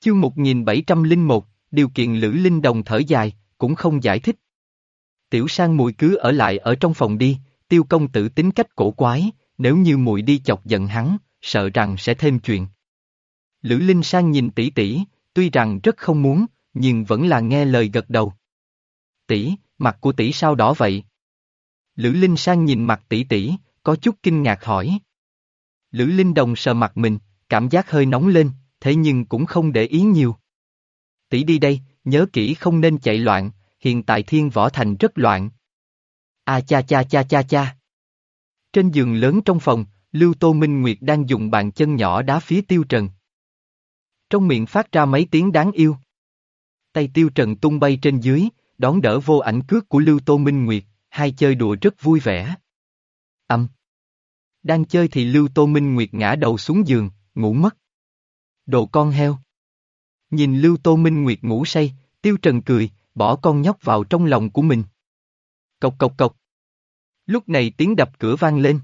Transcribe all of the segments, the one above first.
Chương 1701, điều kiện Lữ Linh Đồng thở dài, cũng không giải thích. Tiểu sang mùi cứ ở lại ở trong phòng đi, tiêu công tử tính cách cổ quái, nếu như mùi đi chọc giận hắn, sợ rằng sẽ thêm chuyện. Lữ Linh sang nhìn tỷ tỷ, tuy rằng rất không muốn, nhưng vẫn là nghe lời gật đầu. Tỷ, mặt của tỷ sao đỏ vậy? Lữ Linh sang nhìn mặt tỷ tỷ, có chút kinh ngạc hỏi. Lữ Linh Đồng sờ mặt mình, cảm giác hơi nóng lên, thế nhưng cũng không để ý nhiều. Tỷ đi đây, nhớ kỹ không nên chạy loạn, hiện tại thiên võ thành rất loạn. A cha cha cha cha cha. Trên giường lớn trong phòng, Lưu Tô Minh Nguyệt đang dùng bàn chân nhỏ đá phía Tiêu Trần. Trong miệng phát ra mấy tiếng đáng yêu. Tay Tiêu Trần tung bay trên dưới, đón đỡ vô ảnh cước của Lưu Tô Minh Nguyệt, hai chơi đùa rất vui vẻ. Âm. Đang chơi thì Lưu Tô Minh Nguyệt ngã đầu xuống giường, ngủ mất. Đồ con heo. Nhìn Lưu Tô Minh Nguyệt ngủ say, Tiêu Trần cười, bỏ con nhóc vào trong lòng của mình. Cộc cộc cộc. Lúc này tiếng đập cửa vang lên.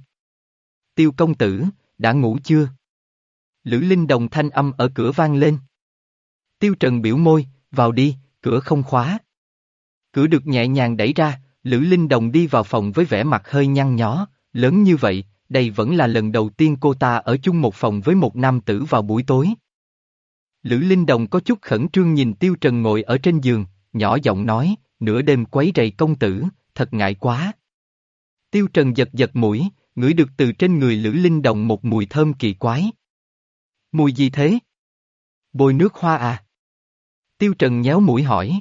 Tiêu công tử, đã ngủ chưa? Lữ Linh Đồng thanh âm ở cửa vang lên. Tiêu Trần biểu môi, vào đi, cửa không khóa. Cửa được nhẹ nhàng đẩy ra, Lữ Linh Đồng đi vào phòng với vẻ mặt hơi nhăn nhó, lớn như vậy, đây vẫn là lần đầu tiên cô ta ở chung một phòng với một nam tử vào buổi tối. Lữ Linh Đồng có chút khẩn trương nhìn Tiêu Trần ngồi ở trên giường, nhỏ giọng nói, nửa đêm quấy rầy công tử, thật ngại quá. Tiêu Trần giật giật mũi, ngửi được từ trên người Lữ Linh Đồng một mùi thơm kỳ quái. Mùi gì thế? Bôi nước hoa à? Tiêu Trần nhéo mũi hỏi.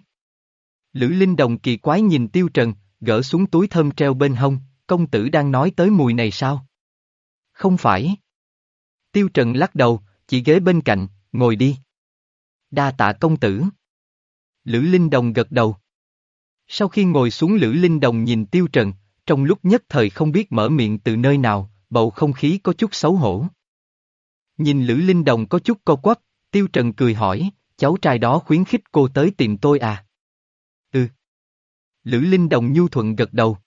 Lữ Linh Đồng kỳ quái nhìn Tiêu Trần, gỡ xuống túi thơm treo bên hông, công tử đang nói tới mùi này sao? Không phải. Tiêu Trần lắc đầu, chỉ ghế bên cạnh, ngồi đi. Đa tạ công tử. Lữ Linh Đồng gật đầu. Sau khi ngồi xuống Lữ Linh Đồng nhìn Tiêu Trần, trong lúc nhất thời không biết mở miệng từ nơi nào, bầu không khí có chút xấu hổ. Nhìn Lữ Linh Đồng có chút co quắp, Tiêu Trần cười hỏi, cháu trai đó khuyến khích cô tới tìm tôi à? Ừ. Lữ Linh Đồng nhu thuận gật đầu.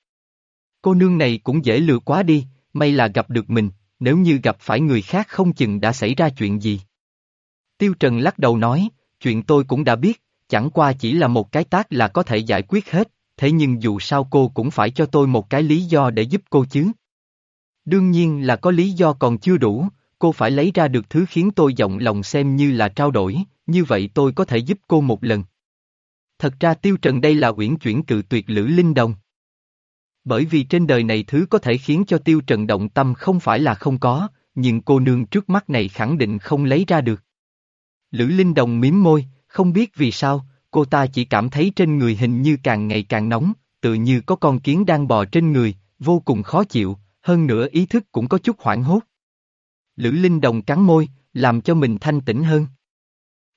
Cô nương này cũng dễ lừa quá đi, may là gặp được mình, nếu như gặp phải người khác không chừng đã xảy ra chuyện gì. Tiêu Trần lắc đầu nói, chuyện tôi cũng đã biết, chẳng qua chỉ là một cái tác là có thể giải quyết hết, thế nhưng dù sao cô cũng phải cho tôi một cái lý do để giúp cô chứ. Đương nhiên là có lý do còn chưa đủ, cô phải lấy ra được thứ khiến tôi giọng lòng xem như là trao đổi, như vậy tôi có thể giúp cô một lần. Thật ra Tiêu Trần đây là uyển chuyển cự tuyệt Lữ Linh Đồng. Bởi vì trên đời này thứ có thể khiến cho Tiêu Trần động tâm không phải là không có, nhưng cô nương trước mắt này khẳng định không lấy ra được. Lữ Linh Đồng miếm môi, không biết vì sao, cô ta chỉ cảm thấy trên người hình như càng ngày càng nóng, tự như có con kiến đang bò trên người, vô cùng khó chịu, hơn nữa ý thức cũng có chút hoảng hốt. Lữ Linh Đồng cắn môi, làm cho mình thanh tĩnh hơn.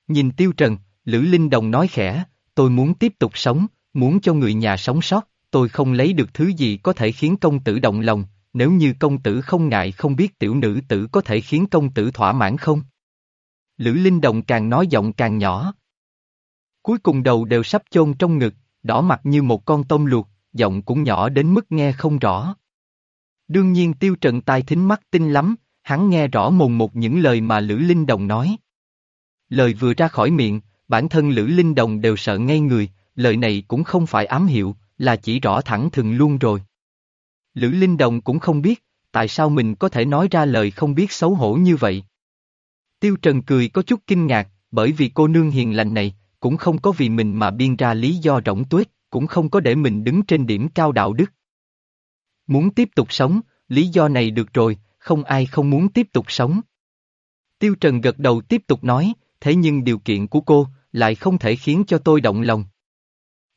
Nhìn Tiêu Trần, Lữ Linh Đồng nói khẽ, tôi muốn tiếp tục sống, muốn cho người nhà sống sót, tôi không lấy được thứ gì có thể khiến công tử động lòng, nếu như công tử không ngại không biết tiểu nữ tử có thể khiến công tử thỏa mãn không? Lữ Linh Đồng càng nói giọng càng nhỏ. Cuối cùng đầu đều sắp chôn trong ngực, đỏ mặt như một con tôm luộc, giọng cũng nhỏ đến mức nghe không rõ. Đương nhiên tiêu trần tai thính mắt tinh lắm, hắn nghe rõ mồn một những lời mà Lữ Linh Đồng nói. Lời vừa ra khỏi miệng, bản thân Lữ Linh Đồng đều sợ ngay người, lời này cũng không phải ám hiệu, là chỉ rõ thẳng thừng luôn rồi. Lữ Linh Đồng cũng không biết, tại sao mình có thể nói ra lời không biết xấu hổ như vậy. Tiêu Trần cười có chút kinh ngạc, bởi vì cô nương hiền lành này, cũng không có vì mình mà biên ra lý do rỗng tuếch, cũng không có để mình đứng trên điểm cao đạo đức. Muốn tiếp tục sống, lý do này được rồi, không ai không muốn tiếp tục sống. Tiêu Trần gật đầu tiếp tục nói, thế nhưng điều kiện của cô, lại không thể khiến cho tôi động lòng.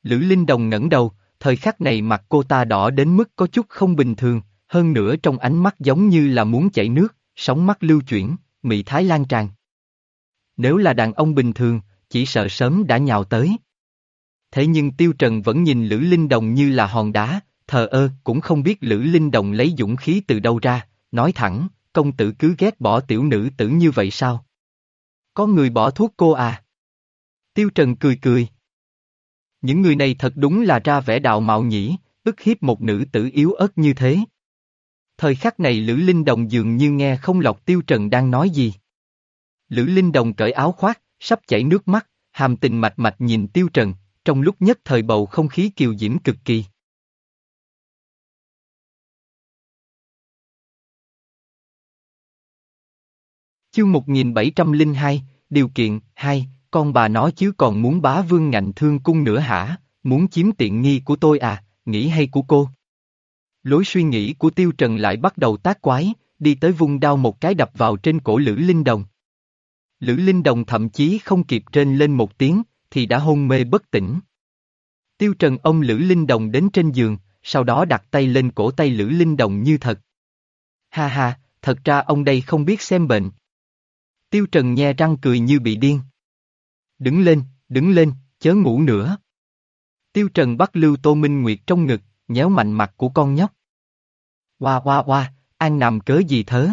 Lữ Linh Đồng ngẩng đầu, thời khắc này mặt cô ta đỏ đến mức có chút không bình thường, hơn nữa trong ánh mắt giống như là muốn chảy nước, sóng mắt lưu chuyển, mị thái lan tràn. Nếu là đàn ông bình thường, chỉ sợ sớm đã nhào tới. Thế nhưng Tiêu Trần vẫn nhìn Lữ Linh Đồng như là hòn đá, thờ ơ, cũng không biết Lữ Linh Đồng lấy dũng khí từ đâu ra, nói thẳng, công tử cứ ghét bỏ tiểu nữ tử như vậy sao? Có người bỏ thuốc cô à? Tiêu Trần cười cười. Những người này thật đúng là ra vẻ đạo mạo nhỉ, ức hiếp một nữ tử yếu ớt như thế. Thời khắc này Lữ Linh Đồng dường như nghe không lọc Tiêu Trần đang nói gì. Lữ Linh Đồng cởi áo khoác, sắp chảy nước mắt, hàm tình mạch mạch nhìn Tiêu Trần, trong lúc nhất thời bầu không khí kiều diễm cực kỳ. Chương 1702, điều kiện, hai, con bà nó chứ còn muốn bá vương ngạnh thương cung nữa hả, muốn chiếm tiện nghi của tôi à, nghĩ hay của cô? Lối suy nghĩ của Tiêu Trần lại bắt đầu tác quái, đi tới vung đao một cái đập vào trên cổ Lữ Linh Đồng. Lữ Linh Đồng thậm chí không kịp trên lên một tiếng, thì đã hôn mê bất tỉnh. Tiêu Trần ông Lữ Linh Đồng đến trên giường, sau đó đặt tay lên cổ tay Lữ Linh Đồng như thật. Ha ha, thật ra ông đây không biết xem bệnh. Tiêu Trần nhe răng cười như bị điên. Đứng lên, đứng lên, chớ ngủ nữa. Tiêu Trần bắt Lưu Tô Minh Nguyệt trong ngực, nhéo mạnh mặt của con nhóc. Hoa hoa hoa, an nằm cớ gì thớ?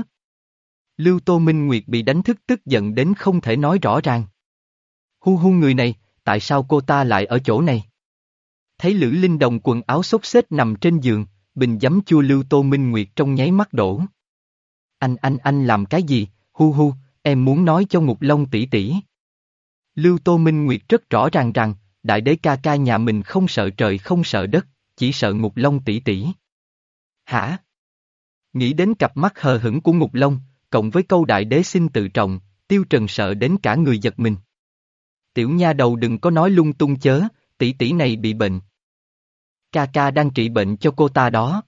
Lưu Tô Minh Nguyệt bị đánh thức tức giận đến không thể nói rõ ràng. Hu hu người này, tại sao cô ta lại ở chỗ này? Thấy Lữ Linh Đồng quần áo xốc xếch nằm trên giường, bình giấm chua Lưu Tô Minh Nguyệt trong nháy mắt đổ. Anh anh anh làm cái gì, hu hu, em muốn nói cho Ngục Long tỷ tỷ. Lưu Tô Minh Nguyệt rất rõ ràng rằng, đại đế ca ca nhà mình không sợ trời không sợ đất, chỉ sợ Ngục Long tỷ tỷ. Hả? Nghĩ đến cặp mắt hờ hững của Ngục Long, cộng với câu đại đế xin tự trọng, tiêu trần sợ đến cả người giật mình. Tiểu nha đầu đừng có nói lung tung chớ, tỷ tỷ này bị bệnh. Ca ca đang trị bệnh cho cô ta đó.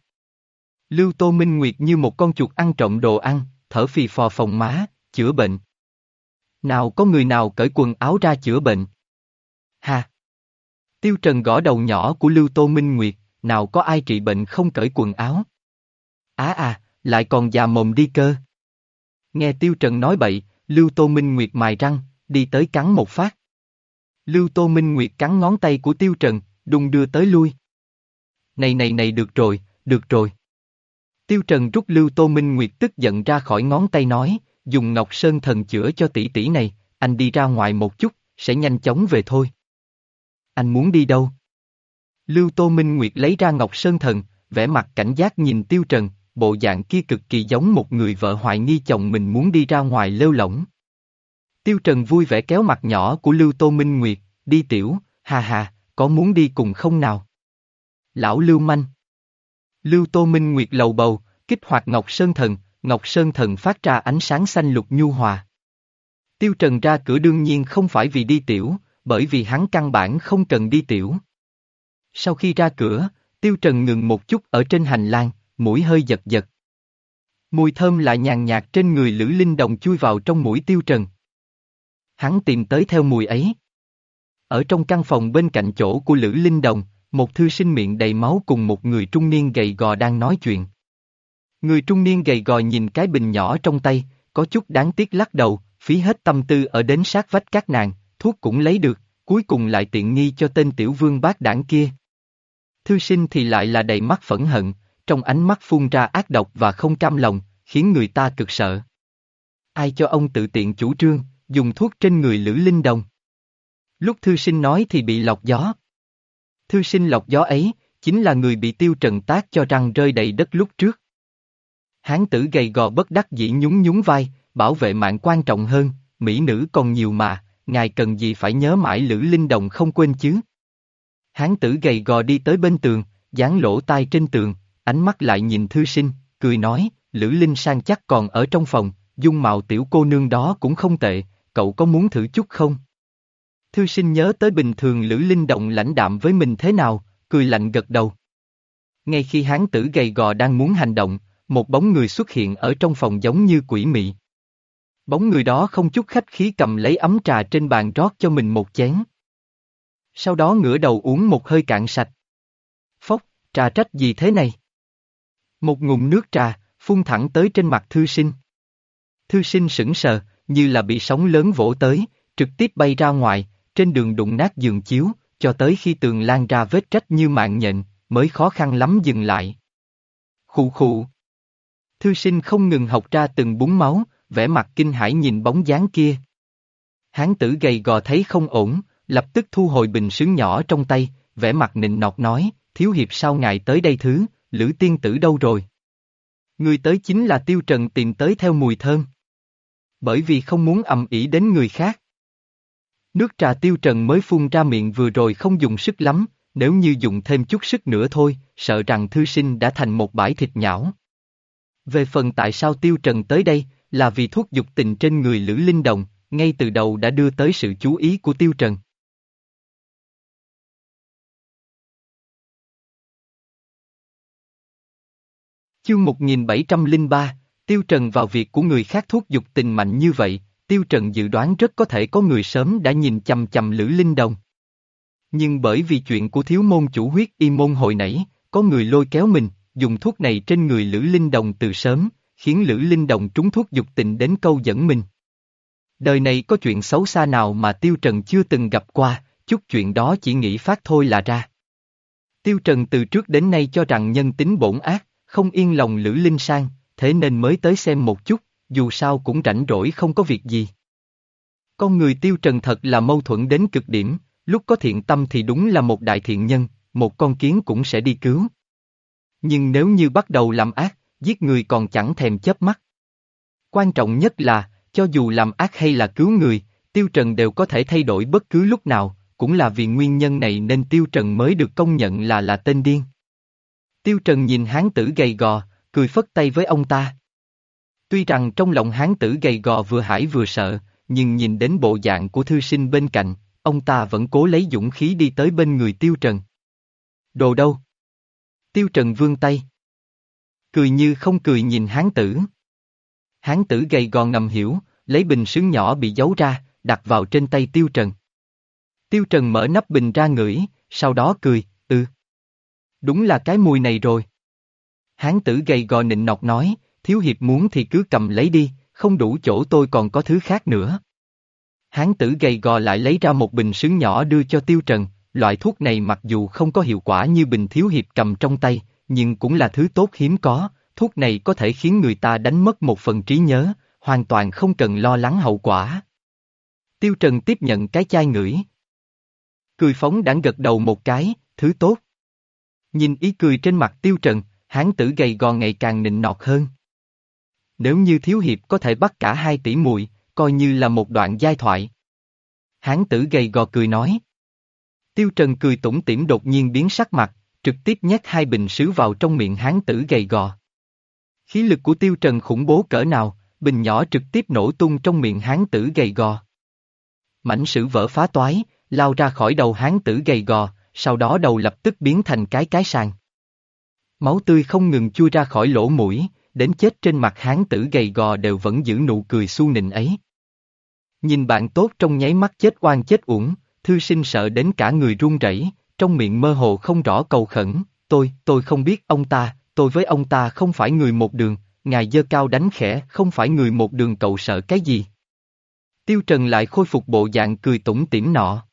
Lưu Tô Minh Nguyệt như một con chuột ăn trộm đồ ăn, thở phì phò phòng má, chữa bệnh. Nào có người nào cởi quần áo ra chữa bệnh? Ha! Tiêu Trần gõ đầu nhỏ của Lưu Tô Minh Nguyệt, nào có ai trị bệnh không cởi quần áo? Á à, lại còn già mồm đi cơ. Nghe Tiêu Trần nói bậy, Lưu Tô Minh Nguyệt mài răng, đi tới cắn một phát. Lưu Tô Minh Nguyệt cắn ngón tay của Tiêu Trần, đùng đưa tới lui. Này này này được rồi, được rồi. Tiêu Trần rút Lưu Tô Minh Nguyệt tức giận ra khỏi ngón tay nói, dùng Ngọc Sơn Thần chữa cho tỷ tỷ này, anh đi ra ngoài một chút, sẽ nhanh chóng về thôi. Anh muốn đi đâu? Lưu Tô Minh Nguyệt lấy ra Ngọc Sơn Thần, vẻ mặt cảnh giác nhìn Tiêu Trần, bộ dạng kia cực kỳ giống một người vợ hoài nghi chồng mình muốn đi ra ngoài lêu lỏng. Tiêu Trần vui vẻ kéo mặt nhỏ của Lưu Tô Minh Nguyệt, đi tiểu, hà hà, có muốn đi cùng không nào? Lão Lưu Manh Lưu Tô Minh Nguyệt lầu bầu, kích hoạt Ngọc Sơn Thần, Ngọc Sơn Thần phát ra ánh sáng xanh lục nhu hòa. Tiêu Trần ra cửa đương nhiên không phải vì đi tiểu, bởi vì hắn căn bản không cần đi tiểu. Sau khi ra cửa, Tiêu Trần ngừng một chút ở trên hành lang, mũi hơi giật giật. Mùi thơm lại nhàn nhạt trên người Lữ Linh Đồng chui vào trong mũi Tiêu Trần. Hắn tìm tới theo mùi ấy. Ở trong căn phòng bên cạnh chỗ của Lữ Linh Đồng, một thư sinh miệng đầy máu cùng một người trung niên gầy gò đang nói chuyện. Người trung niên gầy gò nhìn cái bình nhỏ trong tay, có chút đáng tiếc lắc đầu, phí hết tâm tư ở đến sát vách các nàng, thuốc cũng lấy được, cuối cùng lại tiện nghi cho tên tiểu vương bác đảng kia. Thư sinh thì lại là đầy mắt phẫn hận, trong ánh mắt phun ra ác độc và không cam lòng, khiến người ta cực sợ. Ai cho ông tự tiện chủ trương, dùng thuốc trên người Lữ Linh Đồng? Lúc thư sinh nói thì bị lọc gió. Thư sinh lọc gió ấy, chính là người bị tiêu trần tác cho răng rơi đầy đất lúc trước. Hán tử gầy gò bất đắc dĩ nhún nhún vai, bảo vệ mạng quan trọng hơn, mỹ nữ còn nhiều mà, ngài cần gì phải nhớ mãi Lữ Linh Đồng không quên chứ. Hán tử gầy gò đi tới bên tường, dán lỗ tai trên tường, ánh mắt lại nhìn thư sinh, cười nói, Lữ Linh sang chắc còn ở trong phòng, dung mạo tiểu cô nương đó cũng không tệ, cậu có muốn thử chút không? Thư sinh nhớ tới bình thường Lữ Linh động lãnh đạm với mình thế nào, cười lạnh gật đầu. Ngay khi hán tử gầy gò đang muốn hành động, một bóng người xuất hiện ở trong phòng giống như quỷ mị. Bóng người đó không chút khách khí cầm lấy ấm trà trên bàn rót cho mình một chén. Sau đó ngửa đầu uống một hơi cạn sạch. Phốc, trà trách gì thế này? Một ngụm nước trà, phun thẳng tới trên mặt thư sinh. Thư sinh sững sờ, như là bị sóng lớn vỗ tới, trực tiếp bay ra ngoài, trên đường đụng nát giường chiếu, cho tới khi tường lan ra vết trách như mạng nhện, mới khó khăn lắm dừng lại. Khụ khụ. Thư sinh không ngừng học ra từng búng máu, vẻ mặt kinh hãi nhìn bóng dáng kia. Hán tử gầy gò thấy không ổn, lập tức thu hồi bình sướng nhỏ trong tay, vẻ mặt nịnh nọt nói, thiếu hiệp sao ngài tới đây thứ, lữ tiên tử đâu rồi? Người tới chính là tiêu trần tìm tới theo mùi thơm. Bởi vì không muốn ầm ĩ đến người khác. Nước trà tiêu trần mới phun ra miệng vừa rồi không dùng sức lắm, nếu như dùng thêm chút sức nữa thôi, sợ rằng thư sinh đã thành một bãi thịt nhão. Về phần tại sao tiêu trần tới đây, là vì thuốc dục tình trên người Lữ Linh Đồng, ngay từ đầu đã đưa tới sự chú ý của tiêu trần. Chương 1703, Tiêu Trần vào việc của người khác thuốc dục tình mạnh như vậy, Tiêu Trần dự đoán rất có thể có người sớm đã nhìn chầm chầm Lữ Linh Đồng. Nhưng bởi vì chuyện của thiếu môn chủ huyết y môn hồi nãy, có người lôi kéo mình, dùng thuốc này trên người Lữ Linh Đồng từ sớm, khiến Lữ Linh Đồng trúng thuốc dục tình đến câu dẫn mình. Đời này có chuyện xấu xa nào mà Tiêu Trần chưa từng gặp qua, chút chuyện đó chỉ nghĩ phát thôi là ra. Tiêu Trần từ trước đến nay cho rằng nhân tính bổn ác, không yên lòng Lữ Linh Sang, thế nên mới tới xem một chút, dù sao cũng rảnh rỗi không có việc gì. Con người Tiêu Trần thật là mâu thuẫn đến cực điểm, lúc có thiện tâm thì đúng là một đại thiện nhân, một con kiến cũng sẽ đi cứu. Nhưng nếu như bắt đầu làm ác, giết người còn chẳng thèm chớp mắt. Quan trọng nhất là, cho dù làm ác hay là cứu người, Tiêu Trần đều có thể thay đổi bất cứ lúc nào, cũng là vì nguyên nhân này nên Tiêu Trần mới được công nhận là là tên điên. Tiêu Trần nhìn hán tử gầy gò, cười phất tay với ông ta. Tuy rằng trong lòng hán tử gầy gò vừa hải vừa sợ, nhưng nhìn đến bộ dạng của thư sinh bên cạnh, ông ta vẫn cố lấy dũng khí đi tới bên người Tiêu Trần. Đồ đâu? Tiêu Trần vươn tay. Cười như không cười nhìn hán tử. Hán tử gầy gò ngầm hiểu, lấy bình sứ nhỏ bị giấu ra, đặt vào trên tay Tiêu Trần. Tiêu Trần mở nắp bình ra ngửi, sau đó cười, ừ. Đúng là cái mùi này rồi. Hán tử gầy gò nịnh nọc nói, thiếu hiệp muốn thì cứ cầm lấy đi, không đủ chỗ tôi còn có thứ khác nữa. Hán tử gầy gò lại lấy ra một bình sứ nhỏ đưa cho Tiêu Trần, loại thuốc này mặc dù không có hiệu quả như bình thiếu hiệp cầm trong tay, nhưng cũng là thứ tốt hiếm có, thuốc này có thể khiến người ta đánh mất một phần trí nhớ, hoàn toàn không cần lo lắng hậu quả. Tiêu Trần tiếp nhận cái chai ngửi. Cười phóng đảng gật đầu một cái, thứ tốt. Nhìn ý cười trên mặt Tiêu Trần, hán tử gầy gò ngày càng nịnh nọt hơn. Nếu như thiếu hiệp có thể bắt cả hai tỷ muội, coi như là một đoạn giai thoại. Hán tử gầy gò cười nói. Tiêu Trần cười tủm tỉm đột nhiên biến sắc mặt, trực tiếp nhét hai bình sứ vào trong miệng hán tử gầy gò. Khí lực của Tiêu Trần khủng bố cỡ nào, bình nhỏ trực tiếp nổ tung trong miệng hán tử gầy gò. Mảnh sứ vỡ phá toái, lao ra khỏi đầu hán tử gầy gò, sau đó đầu lập tức biến thành cái cái sàn. Máu tươi không ngừng chui ra khỏi lỗ mũi, đến chết trên mặt hán tử gầy gò đều vẫn giữ nụ cười su nịnh ấy. Nhìn bạn tốt trong nháy mắt chết oan chết uổng, thư sinh sợ đến cả người run rẩy, trong miệng mơ hồ không rõ cầu khẩn, tôi, tôi không biết ông ta, tôi với ông ta không phải người một đường, ngài dơ cao đánh khẽ, không phải người một đường cậu sợ cái gì. Tiêu Trần lại khôi phục bộ dạng cười tủm tỉm nọ.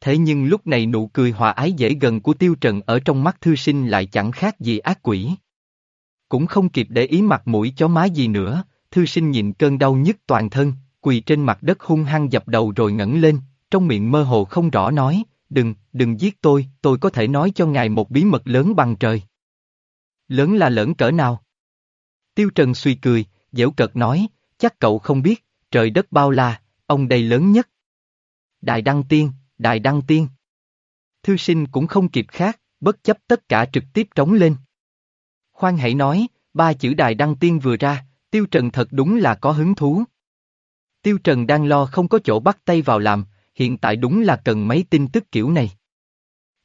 Thế nhưng lúc này nụ cười hòa ái dễ gần của Tiêu Trần ở trong mắt thư sinh lại chẳng khác gì ác quỷ. Cũng không kịp để ý mặt mũi chó má gì nữa, thư sinh nhìn cơn đau nhức toàn thân, quỳ trên mặt đất hung hăng dập đầu rồi ngẩng lên, trong miệng mơ hồ không rõ nói, đừng, đừng giết tôi, tôi có thể nói cho ngài một bí mật lớn bằng trời. Lớn là lớn cỡ nào? Tiêu Trần suy cười, dễu cợt nói, chắc cậu không biết, trời đất bao la, ông đây lớn nhất. Đại Đăng Tiên, Đại Đăng Tiên. Thư sinh cũng không kịp khác, bất chấp tất cả trực tiếp trống lên. Khoan hãy nói, ba chữ Đại Đăng Tiên vừa ra, Tiêu Trần thật đúng là có hứng thú. Tiêu Trần đang lo không có chỗ bắt tay vào làm, hiện tại đúng là cần mấy tin tức kiểu này.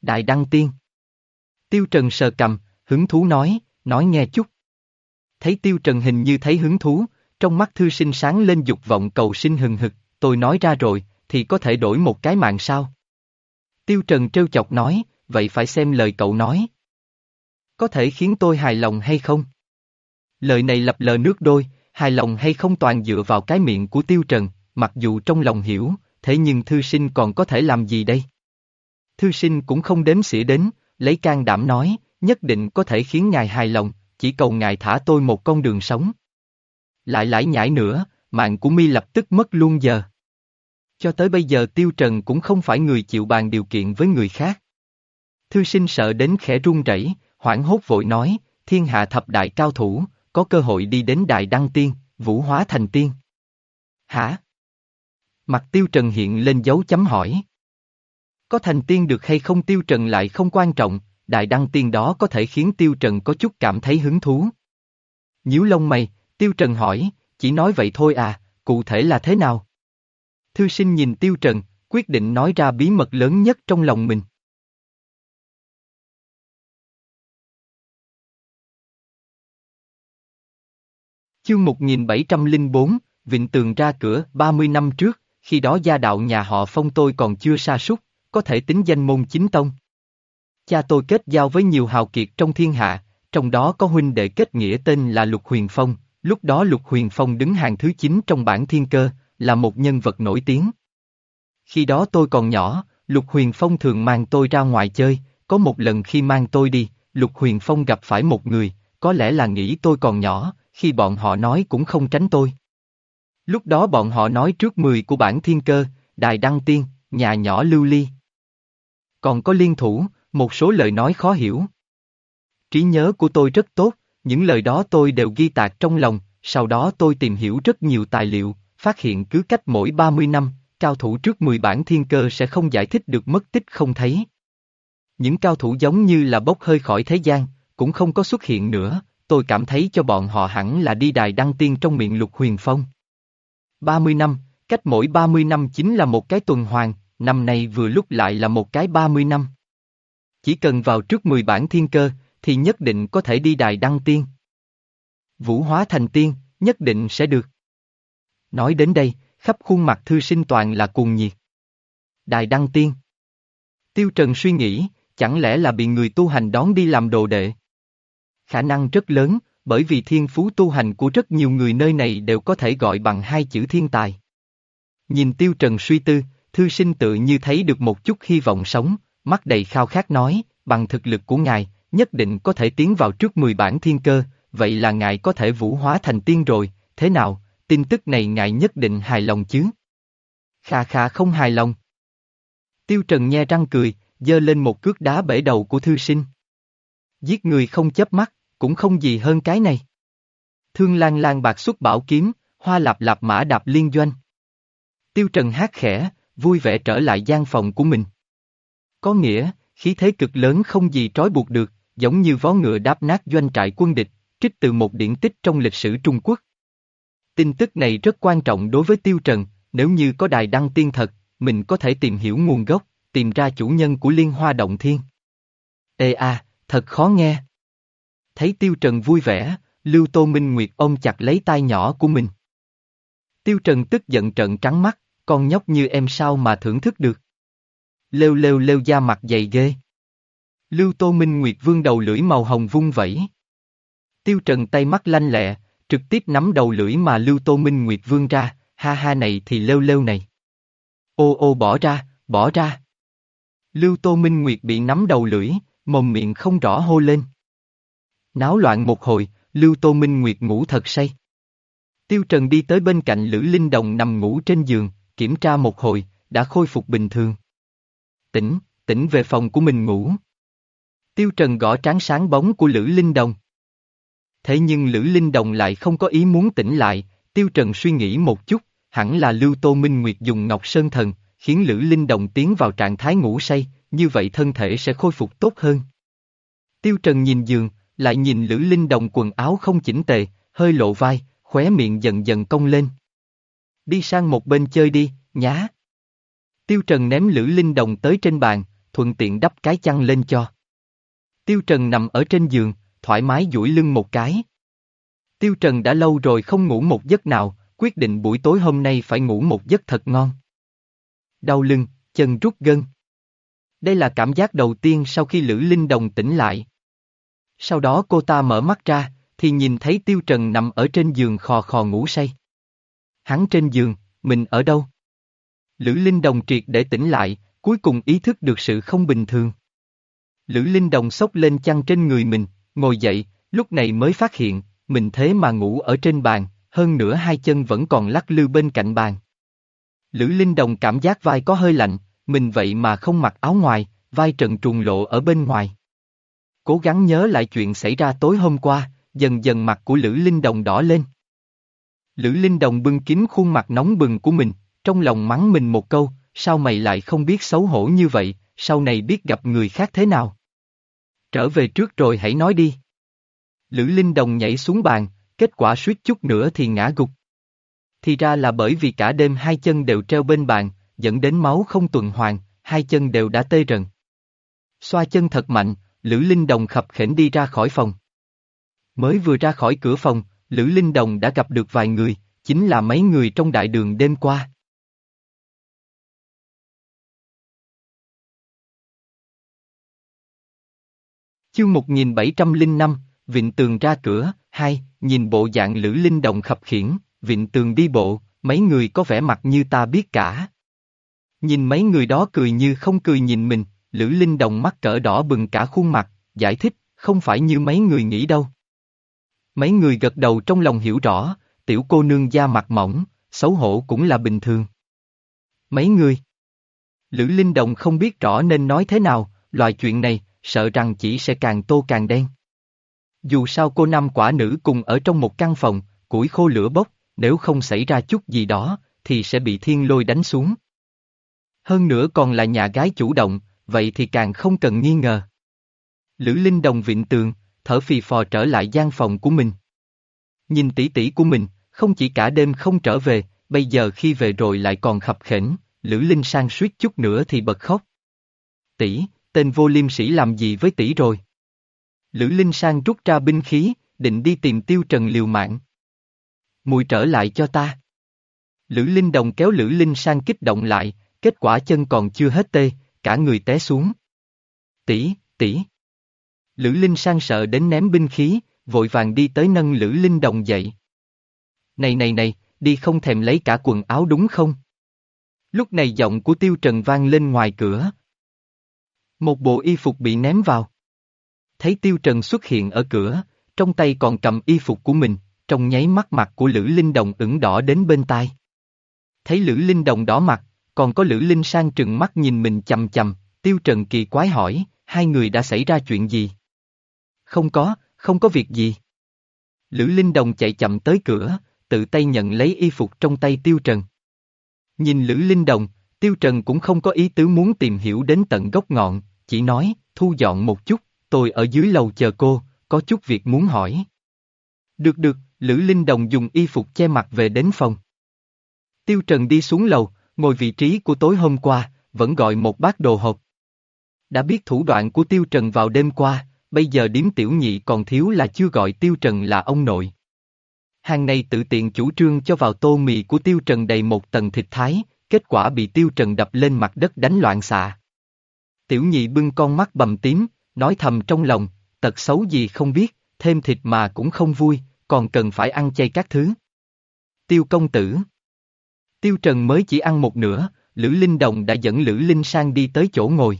Đại Đăng Tiên. Tiêu Trần sờ cầm, hứng thú nói, nói nghe chút. Thấy Tiêu Trần hình như thấy hứng thú, trong mắt thư sinh sáng lên dục vọng cầu sinh hừng hực, tôi nói ra rồi, thì có thể đổi một cái mạng sao? Tiêu Trần trêu chọc nói, vậy phải xem lời cậu nói. Có thể khiến tôi hài lòng hay không? Lời này lập lờ nước đôi, hài lòng hay không toàn dựa vào cái miệng của Tiêu Trần, mặc dù trong lòng hiểu, thế nhưng thư sinh còn có thể làm gì đây? Thư sinh cũng không đếm xỉa đến, lấy can đảm nói, nhất định có thể khiến ngài hài lòng, chỉ cầu ngài thả tôi một con đường sống. Lại lãi nhãi nữa, mạng của mi lập tức mất luôn giờ. Cho tới bây giờ Tiêu Trần cũng không phải người chịu bàn điều kiện với người khác. Thư sinh sợ đến khẽ run rẩy, hoảng hốt vội nói, thiên hạ thập đại cao thủ, có cơ hội đi đến đại đăng tiên, vũ hóa thành tiên. Hả? Mặt Tiêu Trần hiện lên dấu chấm hỏi. Có thành tiên được hay không Tiêu Trần lại không quan trọng, đại đăng tiên đó có thể khiến Tiêu Trần có chút cảm thấy hứng thú. Nhíu lông mày, Tiêu Trần hỏi, chỉ nói vậy thôi à, cụ thể là thế nào? Thư sinh nhìn Tiêu Trần, quyết định nói ra bí mật lớn nhất trong lòng mình. Chương 1704, Vịnh Tường ra cửa 30 năm trước, khi đó gia đạo nhà họ Phong tôi còn chưa sa sút, có thể tính danh môn chính tông. Cha tôi kết giao với nhiều hào kiệt trong thiên hạ, trong đó có huynh đệ kết nghĩa tên là Lục Huyền Phong, lúc đó Lục Huyền Phong đứng hàng thứ 9 trong bản thiên cơ, là một nhân vật nổi tiếng. Khi đó tôi còn nhỏ, Lục Huyền Phong thường mang tôi ra ngoài chơi, có một lần khi mang tôi đi, Lục Huyền Phong gặp phải một người, có lẽ là nghĩ tôi còn nhỏ, khi bọn họ nói cũng không tránh tôi. Lúc đó bọn họ nói trước 10 của bản thiên cơ, đài đăng tiên, nhà nhỏ lưu ly. Còn có liên thủ, một số lời nói khó hiểu. Trí nhớ của tôi rất tốt, những lời đó tôi đều ghi tạc trong lòng, sau đó tôi tìm hiểu rất nhiều tài liệu, phát hiện cứ cách mỗi 30 năm, cao thủ trước 10 bản thiên cơ sẽ không giải thích được mất tích không thấy. Những cao thủ giống như là bốc hơi khỏi thế gian, cũng không có xuất hiện nữa, tôi cảm thấy cho bọn họ hẳn là đi đài đăng tiên trong miệng lục huyền phong. 30 năm, cách mỗi 30 năm chính là một cái tuần hoàn, năm nay vừa lúc lại là một cái 30 năm. Chỉ cần vào trước 10 bản thiên cơ, thì nhất định có thể đi đài đăng tiên. Vũ hóa thành tiên, nhất định sẽ được. Nói đến đây, khắp khuôn mặt thư sinh toàn là cuồng nhiệt. Đài đăng tiên. Tiêu Trần suy nghĩ, chẳng lẽ là bị người tu hành đón đi làm đồ đệ? Khả năng rất lớn, bởi vì thiên phú tu hành của rất nhiều người nơi này đều có thể gọi bằng hai chữ thiên tài. Nhìn Tiêu Trần suy tư, thư sinh tự như thấy được một chút hy vọng sống, mắt đầy khao khát nói, bằng thực lực của ngài, nhất định có thể tiến vào trước 10 bản thiên cơ, vậy là ngài có thể vũ hóa thành tiên rồi, thế nào, tin tức này ngài nhất định hài lòng chứ? Khà khà không hài lòng. Tiêu Trần nhe răng cười, giơ lên một cước đá bể đầu của thư sinh. Giết người không chớp mắt, cũng không gì hơn cái này. Thương lan lan bạc xuất bảo kiếm, hoa lạp lạp mã đạp liên doanh. Tiêu Trần hát khẽ, vui vẻ trở lại gian phòng của mình. Có nghĩa, khí thế cực lớn không gì trói buộc được, giống như vó ngựa đáp nát doanh trại quân địch, trích từ một điển tích trong lịch sử Trung Quốc. Tin tức này rất quan trọng đối với Tiêu Trần, nếu như có đài đăng tiên thật, mình có thể tìm hiểu nguồn gốc, tìm ra chủ nhân của Liên Hoa Động Thiên. Ê à, thật khó nghe. Thấy Tiêu Trần vui vẻ, Lưu Tô Minh Nguyệt ôm chặt lấy tay nhỏ của mình. Tiêu Trần tức giận trận trắng mắt, con nhóc như em sao mà thưởng thức được. Lêu lêu lêu da mặt dày ghê. Lưu Tô Minh Nguyệt vương đầu lưỡi màu hồng vung vẩy. Tiêu Trần tay mắt lanh lẹ, trực tiếp nắm đầu lưỡi mà Lưu Tô Minh Nguyệt vương ra, ha ha này thì lêu lêu này. Ô ô bỏ ra, bỏ ra. Lưu Tô Minh Nguyệt bị nắm đầu lưỡi, mồm miệng không rõ hô lên. Náo loạn một hồi, Lưu Tô Minh Nguyệt ngủ thật say. Tiêu Trần đi tới bên cạnh Lữ Linh Đồng nằm ngủ trên giường, kiểm tra một hồi, đã khôi phục bình thường. Tỉnh, tỉnh về phòng của mình ngủ. Tiêu Trần gõ tráng sáng bóng của Lữ Linh Đồng. Thế nhưng Lữ Linh Đồng lại không có ý muốn tỉnh lại, Tiêu Trần suy nghĩ một chút, hẳn là Lưu Tô Minh Nguyệt dùng Ngọc Sơn Thần, khiến Lữ Linh Đồng tiến vào trạng thái ngủ say, như vậy thân thể sẽ khôi phục tốt hơn. Tiêu Trần nhìn giường, lại nhìn Lữ Linh Đồng quần áo không chỉnh tề, hơi lộ vai, khóe miệng dần dần cong lên. Đi sang một bên chơi đi, nhá. Tiêu Trần ném Lữ Linh Đồng tới trên bàn, thuận tiện đắp cái chăn lên cho. Tiêu Trần nằm ở trên giường, thoải mái duỗi lưng một cái. Tiêu Trần đã lâu rồi không ngủ một giấc nào, quyết định buổi tối hôm nay phải ngủ một giấc thật ngon. Đau lưng, chân rút gân. Đây là cảm giác đầu tiên sau khi Lữ Linh Đồng tỉnh lại. Sau đó cô ta mở mắt ra, thì nhìn thấy Tiêu Trần nằm ở trên giường khò khò ngủ say. Hắn trên giường, mình ở đâu? Lữ Linh Đồng triệt để tỉnh lại, cuối cùng ý thức được sự không bình thường. Lữ Linh Đồng sốc lên chăn trên người mình, ngồi dậy, lúc này mới phát hiện, mình thế mà ngủ ở trên bàn, hơn nữa hai chân vẫn còn lắc lư bên cạnh bàn. Lữ Linh Đồng cảm giác vai có hơi lạnh, mình vậy mà không mặc áo ngoài, vai trần truồng lộ ở bên ngoài. Cố gắng nhớ lại chuyện xảy ra tối hôm qua, dần dần mặt của Lữ Linh Đồng đỏ lên. Lữ Linh Đồng bưng kín khuôn mặt nóng bừng của mình, trong lòng mắng mình một câu, sao mày lại không biết xấu hổ như vậy, sau này biết gặp người khác thế nào? Trở về trước rồi hãy nói đi. Lữ Linh Đồng nhảy xuống bàn, kết quả suýt chút nữa thì ngã gục. Thì ra là bởi vì cả đêm hai chân đều treo bên bàn, dẫn đến máu không tuần hoàn, hai chân đều đã tê rần. Xoa chân thật mạnh, Lữ Linh Đồng khập khểnh đi ra khỏi phòng. Mới vừa ra khỏi cửa phòng, Lữ Linh Đồng đã gặp được vài người, chính là mấy người trong đại đường đêm qua. Chương 1705, Vịnh Tường ra cửa, hai, nhìn bộ dạng Lữ Linh Đồng khập khiển, Vịnh Tường đi bộ, mấy người có vẻ mặt như ta biết cả. Nhìn mấy người đó cười như không cười nhìn mình, Lữ Linh Đồng mắt cỡ đỏ bừng cả khuôn mặt, giải thích, không phải như mấy người nghĩ đâu. Mấy người gật đầu trong lòng hiểu rõ, tiểu cô nương da mặt mỏng, xấu hổ cũng là bình thường. Mấy người. Lữ Linh Đồng không biết rõ nên nói thế nào, loại chuyện này, sợ rằng chỉ sẽ càng tô càng đen. Dù sao cô nam quả nữ cùng ở trong một căn phòng, củi khô lửa bốc, nếu không xảy ra chút gì đó, thì sẽ bị thiên lôi đánh xuống. Hơn nữa còn là nhà gái chủ động, vậy thì càng không cần nghi ngờ. Lữ Linh Đồng vịn tường, thở phì phò trở lại gian phòng của mình. Nhìn tỷ tỷ của mình, không chỉ cả đêm không trở về, bây giờ khi về rồi lại còn khập khểnh, Lữ Linh sang suýt chút nữa thì bật khóc. Tỷ, tên vô liêm sĩ làm gì với tỷ rồi? Lữ Linh sang rút ra binh khí, định đi tìm tiêu trần liều mạng. Mùi trở lại cho ta. Lữ Linh đồng kéo Lữ Linh sang kích động lại, kết quả chân còn chưa hết tê, cả người té xuống. Tỷ, tỷ. Lữ Linh sang sợ đến ném binh khí, vội vàng đi tới nâng Lữ Linh đồng dậy. Này này này, đi không thèm lấy cả quần áo đúng không? Lúc này giọng của Tiêu Trần vang lên ngoài cửa. Một bộ y phục bị ném vào. Thấy Tiêu Trần xuất hiện ở cửa, trong tay còn cầm y phục của mình, trong nháy mắt mặt của Lữ Linh Đồng ửng đỏ đến bên tai. Thấy Lữ Linh Đồng đỏ mặt, còn có Lữ Linh Sang trừng mắt nhìn mình chầm chầm, Tiêu Trần kỳ quái hỏi, hai người đã xảy ra chuyện gì? Không có, không có việc gì. Lữ Linh Đồng chạy chậm tới cửa, tự tay nhận lấy y phục trong tay Tiêu Trần. Nhìn Lữ Linh Đồng, Tiêu Trần cũng không có ý tứ muốn tìm hiểu đến tận gốc ngọn, chỉ nói, thu dọn một chút, tôi ở dưới lầu chờ cô, có chút việc muốn hỏi. Được được, Lữ Linh Đồng dùng y phục che mặt về đến phòng. Tiêu Trần đi xuống lầu, ngồi vị trí của tối hôm qua, vẫn gọi một bát đồ hộp. Đã biết thủ đoạn của Tiêu Trần vào đêm qua, bây giờ điếm tiểu nhị còn thiếu là chưa gọi Tiêu Trần là ông nội. Hàng này tự tiện chủ trương cho vào tô mì của Tiêu Trần đầy một tầng thịt thái, kết quả bị Tiêu Trần đập lên mặt đất đánh loạn xạ. Tiểu nhị bưng con mắt bầm tím, nói thầm trong lòng, tật xấu gì không biết, thêm thịt mà cũng không vui, còn cần phải ăn chay các thứ. Tiêu công tử Tiêu Trần mới chỉ ăn một nửa, Lữ Linh Đồng đã dẫn Lữ Linh sang đi tới chỗ ngồi.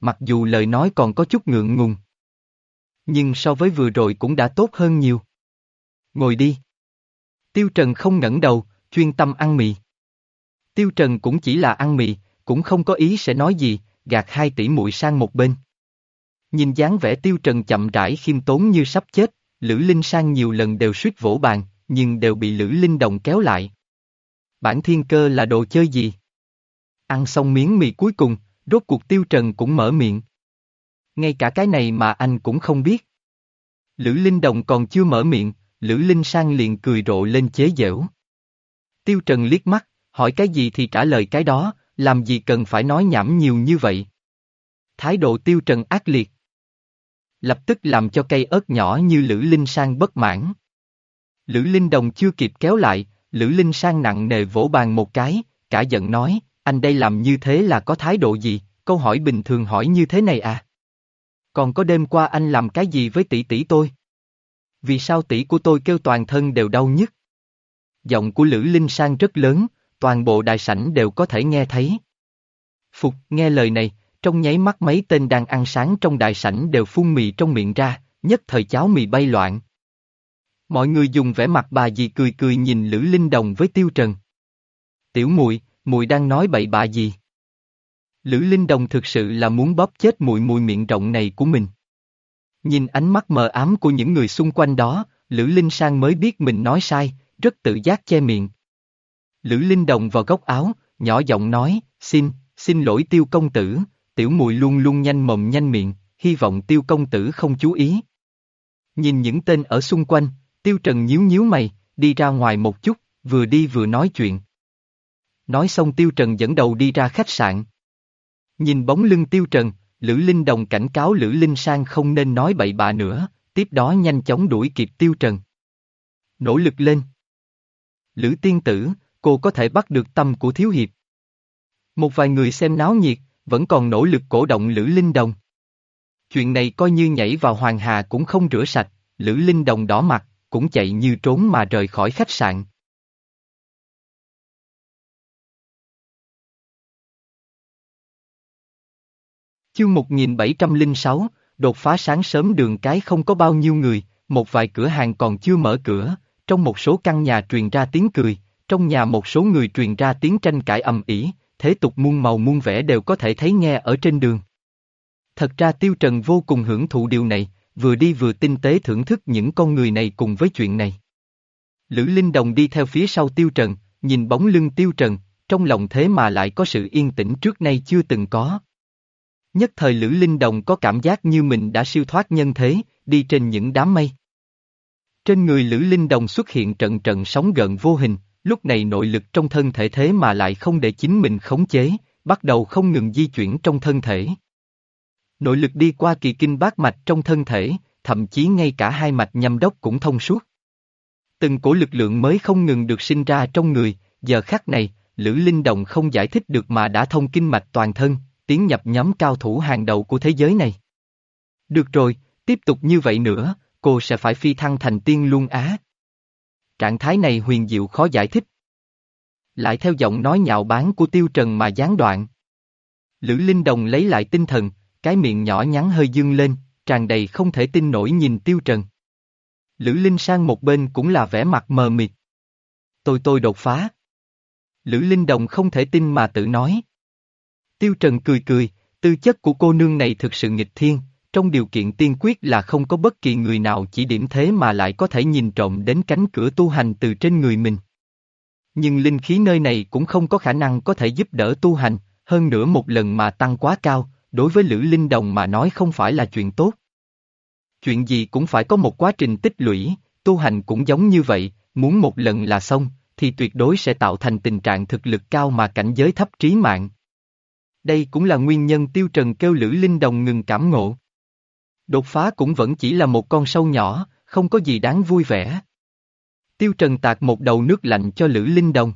Mặc dù lời nói còn có chút ngượng ngùng. Nhưng so với vừa rồi cũng đã tốt hơn nhiều. Ngồi đi. Tiêu Trần không ngẩng đầu, chuyên tâm ăn mì. Tiêu Trần cũng chỉ là ăn mì, cũng không có ý sẽ nói gì, gạt hai tỷ muội sang một bên. Nhìn dáng vẻ Tiêu Trần chậm rãi khiêm tốn như sắp chết, Lữ Linh sang nhiều lần đều suýt vỗ bàn, nhưng đều bị Lữ Linh Đồng kéo lại. Bản thiên cơ là đồ chơi gì? Ăn xong miếng mì cuối cùng, rốt cuộc Tiêu Trần cũng mở miệng. Ngay cả cái này mà anh cũng không biết. Lữ Linh Đồng còn chưa mở miệng, Lữ Linh Sang liền cười rộ lên chế giễu. Tiêu Trần liếc mắt, hỏi cái gì thì trả lời cái đó, làm gì cần phải nói nhảm nhiều như vậy. Thái độ Tiêu Trần ác liệt. Lập tức làm cho cây ớt nhỏ như Lữ Linh Sang bất mãn. Lữ Linh Đồng chưa kịp kéo lại, Lữ Linh Sang nặng nề vỗ bàn một cái, cả giận nói, anh đây làm như thế là có thái độ gì, câu hỏi bình thường hỏi như thế này à? Còn có đêm qua anh làm cái gì với tỷ tỷ tôi? Vì sao tỷ của tôi kêu toàn thân đều đau nhất? Giọng của Lữ Linh Sang rất lớn, toàn bộ đại sảnh đều có thể nghe thấy. Phục, nghe lời này, trong nháy mắt mấy tên đang ăn sáng trong đại sảnh đều phun mì trong miệng ra, nhất thời cháo mì bay loạn. Mọi người dùng vẻ mặt bà dì cười cười nhìn Lữ Linh Đồng với Tiêu Trần. Tiểu Mùi, Mùi đang nói bậy bạ gì? Lữ Linh Đồng thực sự là muốn bóp chết mùi mùi miệng rộng này của mình. Nhìn ánh mắt mờ ám của những người xung quanh đó, Lữ Linh Sang mới biết mình nói sai, rất tự giác che miệng. Lữ Linh Đồng vào góc áo, nhỏ giọng nói, xin, xin lỗi tiêu công tử, tiểu mùi luôn luôn nhanh mồm nhanh miệng, hy vọng tiêu công tử không chú ý. Nhìn những tên ở xung quanh, tiêu trần nhíu nhíu mày, đi ra ngoài một chút, vừa đi vừa nói chuyện. Nói xong tiêu trần dẫn đầu đi ra khách sạn. Nhìn bóng lưng tiêu trần, Lữ Linh Đồng cảnh cáo Lữ Linh Sang không nên nói bậy bạ nữa, tiếp đó nhanh chóng đuổi kịp tiêu trần. Nỗ lực lên. Lữ tiên tử, cô có thể bắt được tâm của thiếu hiệp. Một vài người xem náo nhiệt, vẫn còn nỗ lực cổ động Lữ Linh Đồng. Chuyện này coi như nhảy vào hoàng hà cũng không rửa sạch, Lữ Linh Đồng đỏ mặt, cũng chạy như trốn mà rời khỏi khách sạn. Chương 1706, đột phá sáng sớm đường cái không có bao nhiêu người, một vài cửa hàng còn chưa mở cửa, trong một số căn nhà truyền ra tiếng cười, trong nhà một số người truyền ra tiếng tranh cãi ầm ĩ, thế tục muôn màu muôn vẻ đều có thể thấy nghe ở trên đường. Thật ra Tiêu Trần vô cùng hưởng thụ điều này, vừa đi vừa tinh tế thưởng thức những con người này cùng với chuyện này. Lữ Linh Đồng đi theo phía sau Tiêu Trần, nhìn bóng lưng Tiêu Trần, trong lòng thế mà lại có sự yên tĩnh trước nay chưa từng có. Nhất thời Lữ Linh Đồng có cảm giác như mình đã siêu thoát nhân thế, đi trên những đám mây. Trên người Lữ Linh Đồng xuất hiện trận trận sóng gợn vô hình, lúc này nội lực trong thân thể thế mà lại không để chính mình khống chế, bắt đầu không ngừng di chuyển trong thân thể. Nội lực đi qua kỳ kinh bát mạch trong thân thể, thậm chí ngay cả hai mạch nhâm đốc cũng thông suốt. Từng cổ lực lượng mới không ngừng được sinh ra trong người, giờ khắc này, Lữ Linh Đồng không giải thích được mà đã thông kinh mạch toàn thân, tiến nhập nhóm cao thủ hàng đầu của thế giới này. Được rồi, tiếp tục như vậy nữa, cô sẽ phải phi thăng thành tiên luôn á. Trạng thái này huyền diệu khó giải thích. Lại theo giọng nói nhạo báng của Tiêu Trần mà gián đoạn. Lữ Linh Đồng lấy lại tinh thần, cái miệng nhỏ nhắn hơi dương lên, tràn đầy không thể tin nổi nhìn Tiêu Trần. Lữ Linh sang một bên cũng là vẻ mặt mờ mịt. Tôi tôi đột phá. Lữ Linh Đồng không thể tin mà tự nói. Tiêu Trần cười cười, tư chất của cô nương này thực sự nghịch thiên, trong điều kiện tiên quyết là không có bất kỳ người nào chỉ điểm thế mà lại có thể nhìn trộm đến cánh cửa tu hành từ trên người mình. Nhưng linh khí nơi này cũng không có khả năng có thể giúp đỡ tu hành, hơn nữa một lần mà tăng quá cao, đối với Lữ Linh Đồng mà nói không phải là chuyện tốt. Chuyện gì cũng phải có một quá trình tích lũy, tu hành cũng giống như vậy, muốn một lần là xong, thì tuyệt đối sẽ tạo thành tình trạng thực lực cao mà cảnh giới thấp trí mạng. Đây cũng là nguyên nhân Tiêu Trần kêu Lữ Linh Đồng ngừng cảm ngộ. Đột phá cũng vẫn chỉ là một con sâu nhỏ, không có gì đáng vui vẻ. Tiêu Trần tạt một đầu nước lạnh cho Lữ Linh Đồng.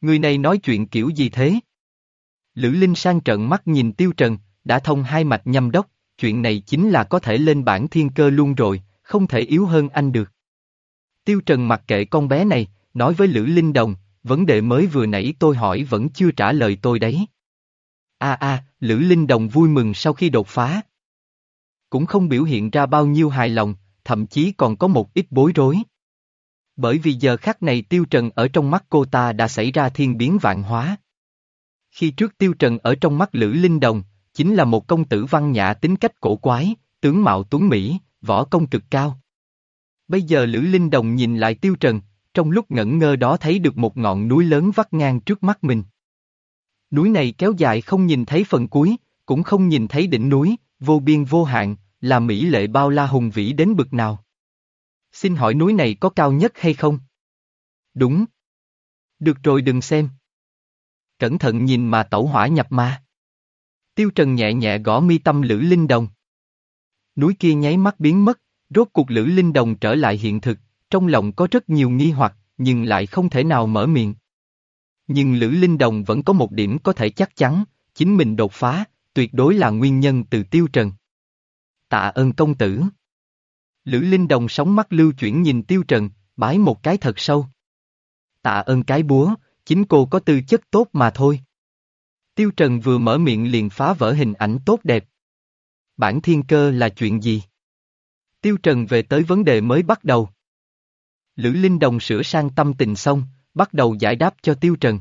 Người này nói chuyện kiểu gì thế? Lữ Linh sang trận mắt nhìn Tiêu Trần, đã thông hai mạch nhâm đốc, chuyện này chính là có thể lên bản thiên cơ luôn rồi, không thể yếu hơn anh được. Tiêu Trần mặc kệ con bé này, nói với Lữ Linh Đồng, vấn đề mới vừa nãy tôi hỏi vẫn chưa trả lời tôi đấy. A a, Lữ Linh Đồng vui mừng sau khi đột phá. Cũng không biểu hiện ra bao nhiêu hài lòng, thậm chí còn có một ít bối rối. Bởi vì giờ khắc này Tiêu Trần ở trong mắt cô ta đã xảy ra thiên biến vạn hóa. Khi trước Tiêu Trần ở trong mắt Lữ Linh Đồng, chính là một công tử văn nhã tính cách cổ quái, tướng mạo tuấn Mỹ, võ công cực cao. Bây giờ Lữ Linh Đồng nhìn lại Tiêu Trần, trong lúc ngẩn ngơ đó thấy được một ngọn núi lớn vắt ngang trước mắt mình. Núi này kéo dài không nhìn thấy phần cuối, cũng không nhìn thấy đỉnh núi, vô biên vô hạn, là mỹ lệ bao la hùng vĩ đến bực nào. Xin hỏi núi này có cao nhất hay không? Đúng. Được rồi đừng xem. Cẩn thận nhìn mà tẩu hỏa nhập ma. Tiêu Trần nhẹ nhẹ gõ mi tâm Lữ Linh Đồng. Núi kia nháy mắt biến mất, rốt cuộc Lữ Linh Đồng trở lại hiện thực, trong lòng có rất nhiều nghi hoặc, nhưng lại không thể nào mở miệng. Nhưng Lữ Linh Đồng vẫn có một điểm có thể chắc chắn, chính mình đột phá, tuyệt đối là nguyên nhân từ Tiêu Trần. Tạ ơn công tử. Lữ Linh Đồng sóng mắt lưu chuyển nhìn Tiêu Trần, bái một cái thật sâu. Tạ ơn cái búa, chính cô có tư chất tốt mà thôi. Tiêu Trần vừa mở miệng liền phá vỡ hình ảnh tốt đẹp. Bản thiên cơ là chuyện gì? Tiêu Trần về tới vấn đề mới bắt đầu. Lữ Linh Đồng sửa sang tâm tình xong, bắt đầu giải đáp cho Tiêu Trần.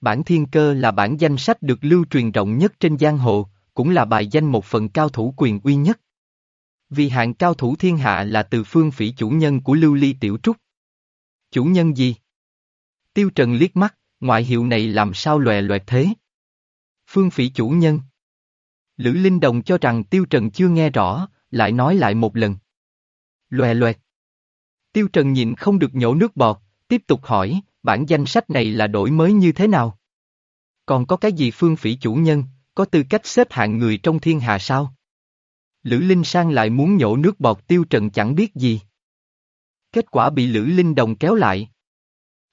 Bản thiên cơ là bản danh sách được lưu truyền rộng nhất trên giang hồ, cũng là bài danh một phần cao thủ quyền uy nhất. Vì hạng cao thủ thiên hạ là từ phương phỉ chủ nhân của lưu ly tiểu trúc. Chủ nhân gì? Tiêu Trần liếc mắt, ngoại hiệu này làm sao lòe loẹt thế? Phương phỉ chủ nhân. Lữ Linh Đồng cho rằng Tiêu Trần chưa nghe rõ, lại nói lại một lần. Lòe loẹt. Tiêu Trần nhịn không được nhổ nước bọt, tiếp tục hỏi, bản danh sách này là đổi mới như thế nào? Còn có cái gì phương phỉ chủ nhân, có tư cách xếp hạng người trong thiên hạ sao? Lữ Linh Sang lại muốn nhổ nước bọt Tiêu Trần chẳng biết gì. Kết quả bị Lữ Linh Đồng kéo lại.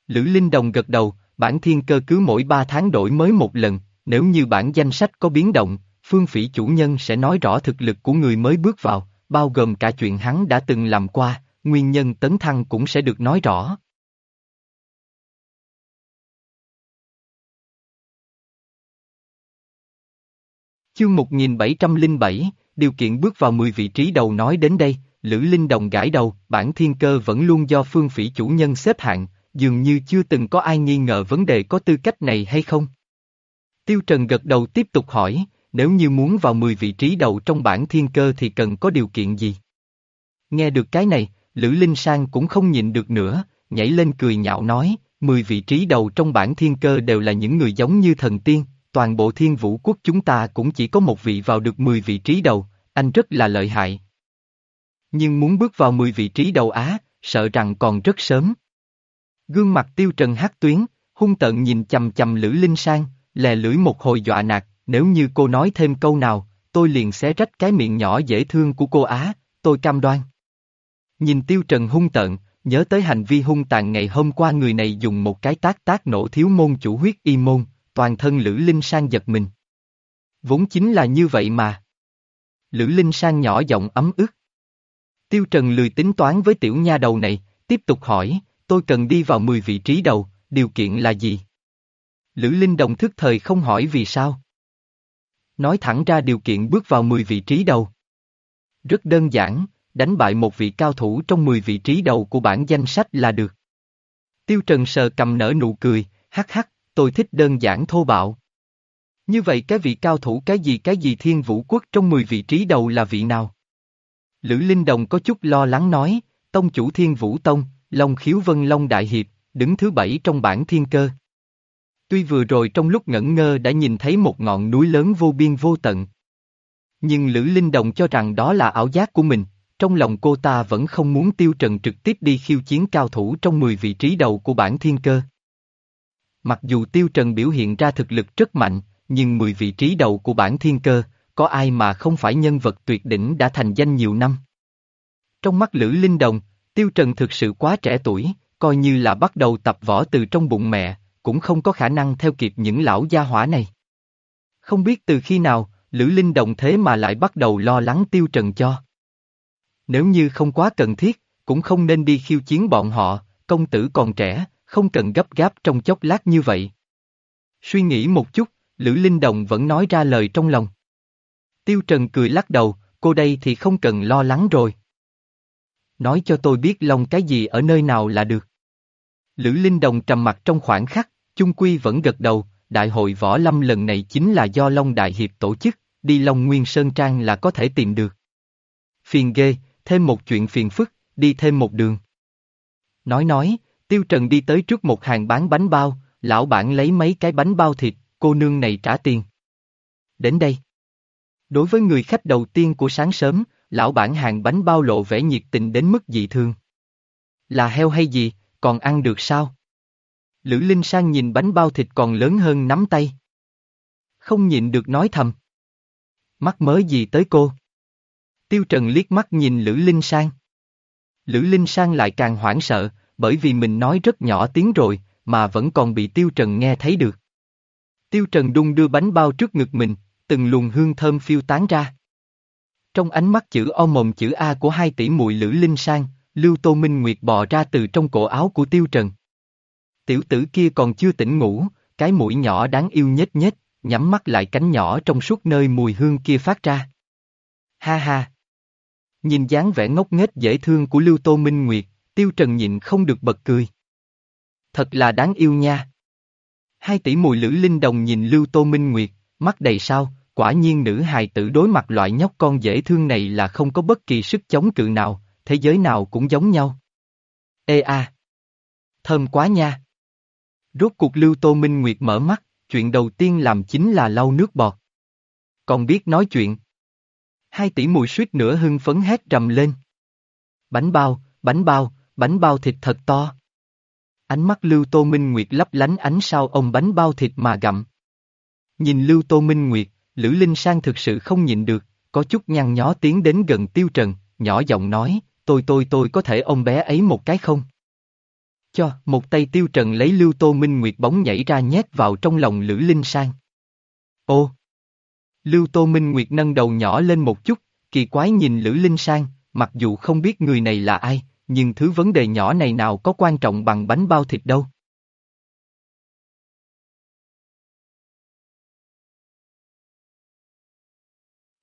Lữ Linh Đồng gật đầu, bản thiên cơ cứ mỗi ba tháng đổi mới một lần, nếu như bản danh sách có biến động, phương phỉ chủ nhân sẽ nói rõ thực lực của người mới bước vào, bao gồm cả chuyện hắn đã từng làm qua, nguyên nhân tấn thăng cũng sẽ được nói rõ. Chương 1707, điều kiện bước vào 10 vị trí đầu nói đến đây, Lữ Linh Đồng gãi đầu, bản thiên cơ vẫn luôn do phương phỉ chủ nhân xếp hạng, dường như chưa từng có ai nghi ngờ vấn đề có tư cách này hay không. Tiêu Trần gật đầu tiếp tục hỏi, nếu như muốn vào 10 vị trí đầu trong bản thiên cơ thì cần có điều kiện gì? Nghe được cái này, Lữ Linh Sang cũng không nhịn được nữa, nhảy lên cười nhạo nói, 10 vị trí đầu trong bản thiên cơ đều là những người giống như thần tiên, toàn bộ thiên vũ quốc chúng ta cũng chỉ có một vị vào được 10 vị trí đầu, anh rất là lợi hại. Nhưng muốn bước vào 10 vị trí đầu Á, sợ rằng còn rất sớm. Gương mặt tiêu trần hát tuyến, hung tận nhìn chầm chầm Lữ Linh Sang, lè lưỡi một hồi dọa nạt, nếu như cô nói thêm câu nào, tôi liền xé rách cái miệng nhỏ dễ thương của cô Á, tôi cam đoan. Nhìn tiêu trần hung tận, nhớ tới hành vi hung tàn ngày hôm qua người này dùng một cái tác tác nổ thiếu môn chủ huyết y môn, toàn thân Lữ Linh Sang giật mình. Vốn chính là như vậy mà. Lữ Linh Sang nhỏ giọng ấm ức. Tiêu Trần lười tính toán với tiểu nha đầu này, tiếp tục hỏi, tôi cần đi vào 10 vị trí đầu, điều kiện là gì? Lữ Linh Đồng thức thời không hỏi vì sao. Nói thẳng ra điều kiện bước vào 10 vị trí đầu. Rất đơn giản, đánh bại một vị cao thủ trong 10 vị trí đầu của bản danh sách là được. Tiêu Trần sờ cầm nở nụ cười, hắc hắc, tôi thích đơn giản thô bạo. Như vậy cái vị cao thủ cái gì cái gì thiên vũ quốc trong 10 vị trí đầu là vị nào? Lữ Linh Đồng có chút lo lắng nói, Tông chủ thiên vũ tông, Long khiếu vân Long Đại Hiệp, đứng thứ bảy trong bảng thiên cơ. Tuy vừa rồi trong lúc ngẩn ngơ đã nhìn thấy một ngọn núi lớn vô biên vô tận. Nhưng Lữ Linh Đồng cho rằng đó là ảo giác của mình, trong lòng cô ta vẫn không muốn tiêu trần trực tiếp đi khiêu chiến cao thủ trong 10 vị trí đầu của bản thiên cơ. Mặc dù tiêu trần biểu hiện ra thực lực rất mạnh, nhưng 10 vị trí đầu của bản thiên cơ, có ai mà không phải nhân vật tuyệt đỉnh đã thành danh nhiều năm. Trong mắt Lữ Linh Đồng, tiêu trần thực sự quá trẻ tuổi, coi như là bắt đầu tập võ từ trong bụng mẹ, cũng không có khả năng theo kịp những lão gia hỏa này. Không biết từ khi nào, Lữ Linh Đồng thế mà lại bắt đầu lo lắng tiêu trần cho. Nếu như không quá cần thiết, cũng không nên đi khiêu chiến bọn họ, công tử còn trẻ, không cần gấp gáp trong chốc lát như vậy. Suy nghĩ một chút, Lữ Linh Đồng vẫn nói ra lời trong lòng. Tiêu Trần cười lắc đầu, cô đây thì không cần lo lắng rồi. Nói cho tôi biết Long cái gì ở nơi nào là được. Lữ Linh Đồng trầm mặt trong khoảng khắc, chung quy vẫn gật đầu, đại hội võ lâm lần này chính là do Long Đại Hiệp tổ chức, đi Long Nguyên Sơn Trang là có thể tìm được. Phiền ghê, thêm một chuyện phiền phức, đi thêm một đường. Nói nói, Tiêu Trần đi tới trước một hàng bán bánh bao, lão bản lấy mấy cái bánh bao thịt, cô nương này trả tiền. Đến đây. Đối với người khách đầu tiên của sáng sớm, lão bản hàng bánh bao lộ vẻ nhiệt tình đến mức dị thương. Là heo hay gì, còn ăn được sao? Lữ Linh Sang nhìn bánh bao thịt còn lớn hơn nắm tay. Không nhịn được nói thầm. Mắc mới gì tới cô? Tiêu Trần liếc mắt nhìn Lữ Linh Sang. Lữ Linh Sang lại càng hoảng sợ, bởi vì mình nói rất nhỏ tiếng rồi, mà vẫn còn bị Tiêu Trần nghe thấy được. Tiêu Trần đung đưa bánh bao trước ngực mình, từng luồng hương thơm phiêu tán ra. Trong ánh mắt chữ O mồm chữ A của hai tỷ muội Lữ Linh Sang, Lưu Tô Minh Nguyệt bò ra từ trong cổ áo của Tiêu Trần. Tiểu tử kia còn chưa tỉnh ngủ, cái mũi nhỏ đáng yêu nhếch nhếch, nhắm mắt lại cánh nhỏ trong suốt nơi mùi hương kia phát ra. Ha ha! Nhìn dáng vẻ ngốc nghếch dễ thương của Lưu Tô Minh Nguyệt, Tiêu Trần nhịn không được bật cười. Thật là đáng yêu nha. Hai tỷ mùi lữ linh đồng nhìn Lưu Tô Minh Nguyệt, mắt đầy sao, quả nhiên nữ hài tử đối mặt loại nhóc con dễ thương này là không có bất kỳ sức chống cự nào, thế giới nào cũng giống nhau. Ê a! Thơm quá nha! Rốt cuộc Lưu Tô Minh Nguyệt mở mắt, chuyện đầu tiên làm chính là lau nước bọt. Còn biết nói chuyện. Hai tỷ mùi suýt nữa hưng phấn hét rầm lên. Bánh bao, bánh bao, bánh bao thịt thật to. Ánh mắt Lưu Tô Minh Nguyệt lấp lánh ánh sao ông bánh bao thịt mà gặm. Nhìn Lưu Tô Minh Nguyệt, Lữ Linh Sang thực sự không nhịn được, có chút nhăn nhó tiến đến gần Tiêu Trần, nhỏ giọng nói, tôi tôi tôi có thể ông bé ấy một cái không? Cho, một tay Tiêu Trần lấy Lưu Tô Minh Nguyệt bóng nhảy ra nhét vào trong lòng Lữ Linh Sang. Ô! Lưu Tô Minh Nguyệt nâng đầu nhỏ lên một chút, kỳ quái nhìn Lữ Linh Sang, mặc dù không biết người này là ai, nhưng thứ vấn đề nhỏ này nào có quan trọng bằng bánh bao thịt đâu.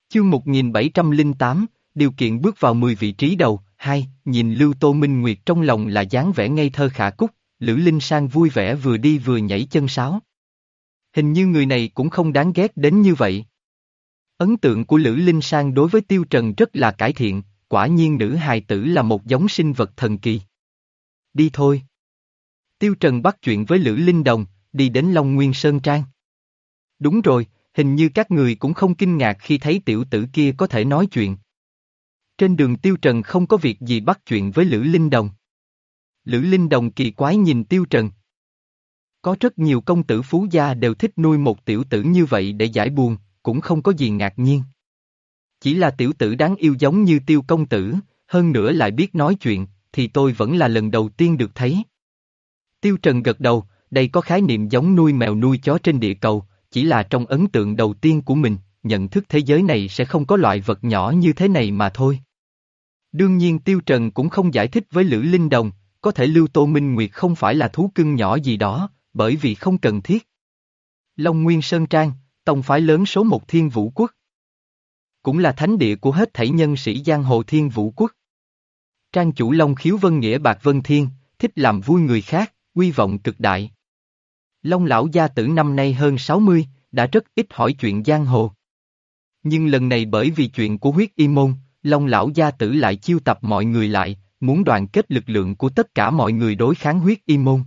Chương 1708, điều kiện bước vào 10 vị trí đầu, hai, nhìn Lưu Tô Minh Nguyệt trong lòng là dáng vẻ ngây thơ khả cúc, Lữ Linh Sang vui vẻ vừa đi vừa nhảy chân sáo. Hình như người này cũng không đáng ghét đến như vậy. Ấn tượng của Lữ Linh Sang đối với Tiêu Trần rất là cải thiện, quả nhiên nữ hài tử là một giống sinh vật thần kỳ. Đi thôi. Tiêu Trần bắt chuyện với Lữ Linh Đồng, đi đến Long Nguyên Sơn Trang. Đúng rồi, hình như các người cũng không kinh ngạc khi thấy tiểu tử kia có thể nói chuyện. Trên đường Tiêu Trần không có việc gì bắt chuyện với Lữ Linh Đồng. Lữ Linh Đồng kỳ quái nhìn Tiêu Trần. Có rất nhiều công tử phú gia đều thích nuôi một tiểu tử như vậy để giải buồn, cũng không có gì ngạc nhiên. Chỉ là tiểu tử đáng yêu giống như tiêu công tử, hơn nữa lại biết nói chuyện, thì tôi vẫn là lần đầu tiên được thấy. Tiêu Trần gật đầu, đây có khái niệm giống nuôi mèo nuôi chó trên địa cầu, chỉ là trong ấn tượng đầu tiên của mình, nhận thức thế giới này sẽ không có loại vật nhỏ như thế này mà thôi. Đương nhiên Tiêu Trần cũng không giải thích với Lữ Linh Đồng, có thể Lưu Tô Minh Nguyệt không phải là thú cưng nhỏ gì đó, bởi vì không cần thiết. Long Nguyên Sơn Trang, tông phái lớn số một thiên vũ quốc. Cũng là thánh địa của hết thảy nhân sĩ giang hồ thiên vũ quốc. Trang chủ Long khiếu vân nghĩa bạc vân thiên, thích làm vui người khác, quy vọng cực đại. Long lão gia tử năm nay hơn 60, đã rất ít hỏi chuyện giang hồ. Nhưng lần này bởi vì chuyện của huyết y môn, Long lão gia tử lại chiêu tập mọi người lại, muốn đoàn kết lực lượng của tất cả mọi người đối kháng huyết y môn.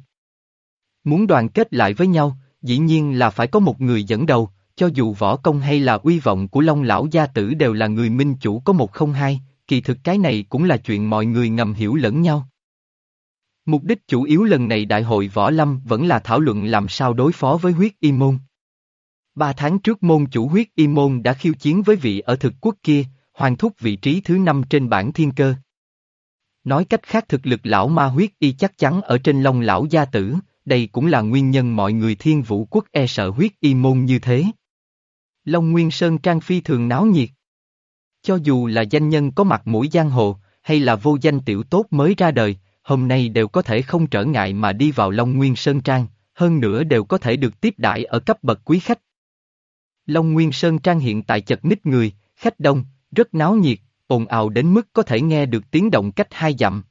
Muốn đoàn kết lại với nhau, dĩ nhiên là phải có một người dẫn đầu, cho dù võ công hay là uy vọng của Long lão gia tử đều là người minh chủ có một không hai, kỳ thực cái này cũng là chuyện mọi người ngầm hiểu lẫn nhau. Mục đích chủ yếu lần này đại hội võ lâm vẫn là thảo luận làm sao đối phó với huyết y môn. Ba tháng trước môn chủ huyết y môn đã khiêu chiến với vị ở thực quốc kia, hoàn thúc vị trí thứ năm trên bảng thiên cơ. Nói cách khác thực lực lão ma huyết y chắc chắn ở trên long lão gia tử, đây cũng là nguyên nhân mọi người thiên vũ quốc e sợ huyết y môn như thế. Long Nguyên Sơn Trang phi thường náo nhiệt. Cho dù là danh nhân có mặt mũi giang hồ, hay là vô danh tiểu tốt mới ra đời, hôm nay đều có thể không trở ngại mà đi vào Long Nguyên Sơn Trang, hơn nữa đều có thể được tiếp đãi ở cấp bậc quý khách. Long Nguyên Sơn Trang hiện tại chật ních người, khách đông, rất náo nhiệt, ồn ào đến mức có thể nghe được tiếng động cách hai dặm.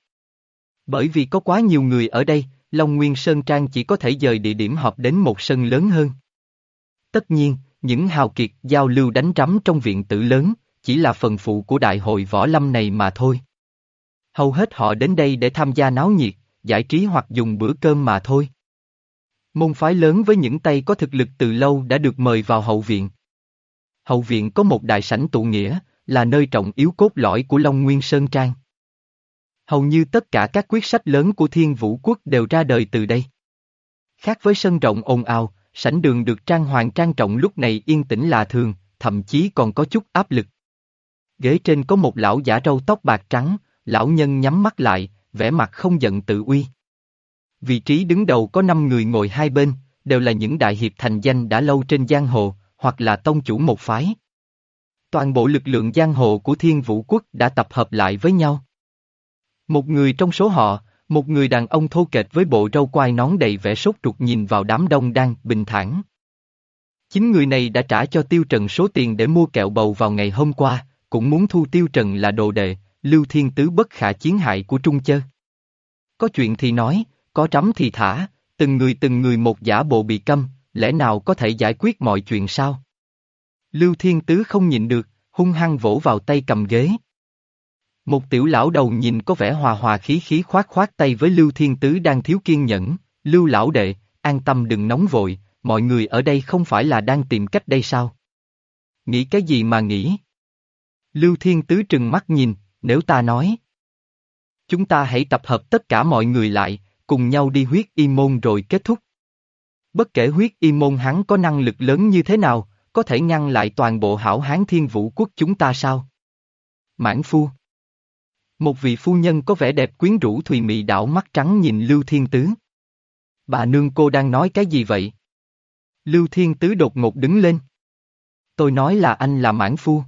Bởi vì có quá nhiều người ở đây, Long Nguyên Sơn Trang chỉ có thể dời địa điểm họp đến một sân lớn hơn. Tất nhiên, những hào kiệt giao lưu đánh rắm trong viện tử lớn, chỉ là phần phụ của đại hội võ lâm này mà thôi. Hầu hết họ đến đây để tham gia náo nhiệt, giải trí hoặc dùng bữa cơm mà thôi. Môn phái lớn với những tay có thực lực từ lâu đã được mời vào hậu viện. Hậu viện có một đại sảnh tụ nghĩa, là nơi trọng yếu cốt lõi của Long Nguyên Sơn Trang. Hầu như tất cả các quyết sách lớn của Thiên Vũ Quốc đều ra đời từ đây. Khác với sân rộng ồn ào, sảnh đường được trang hoàng trang trọng lúc này yên tĩnh là thường, thậm chí còn có chút áp lực. Ghế trên có một lão giả râu tóc bạc trắng, lão nhân nhắm mắt lại, vẻ mặt không giận tự uy. Vị trí đứng đầu có 5 người ngồi hai bên, đều là những đại hiệp thành danh đã lâu trên giang hồ, hoặc là tông chủ một phái. Toàn bộ lực lượng giang hồ của thiên vũ quốc đã tập hợp lại với nhau. Một người trong số họ, một người đàn ông thô kệch với bộ râu quai nón đầy vẻ sốt ruột nhìn vào đám đông đang bình thản. Chính người này đã trả cho Tiêu Trần số tiền để mua kẹo bầu vào ngày hôm qua, cũng muốn thu Tiêu Trần là đồ đệ, Lưu Thiên Tứ bất khả chiến hại của Trung Chơ. Có chuyện thì nói, có trắm thì thả, từng người từng người một giả bộ bị câm, lẽ nào có thể giải quyết mọi chuyện sao? Lưu Thiên Tứ không nhịn được, hung hăng vỗ vào tay cầm ghế. Một tiểu lão đầu nhìn có vẻ hòa hòa khí khí khoát khoát tay với Lưu Thiên Tứ đang thiếu kiên nhẫn, Lưu lão đệ, an tâm đừng nóng vội, mọi người ở đây không phải là đang tìm cách đây sao? Nghĩ cái gì mà nghĩ? Lưu Thiên Tứ trừng mắt nhìn, nếu ta nói. Chúng ta hãy tập hợp tất cả mọi người lại, cùng nhau đi huyết y môn rồi kết thúc. Bất kể huyết y môn hắn có năng lực lớn như thế nào, có thể ngăn lại toàn bộ hảo hán thiên vũ quốc chúng ta sao? Mãn phu một vị phu nhân có vẻ đẹp quyến rũ thùy mị đảo mắt trắng nhìn Lưu Thiên Tứ. Bà nương cô đang nói cái gì vậy? Lưu Thiên Tứ đột ngột đứng lên. Tôi nói là anh là mãn phu.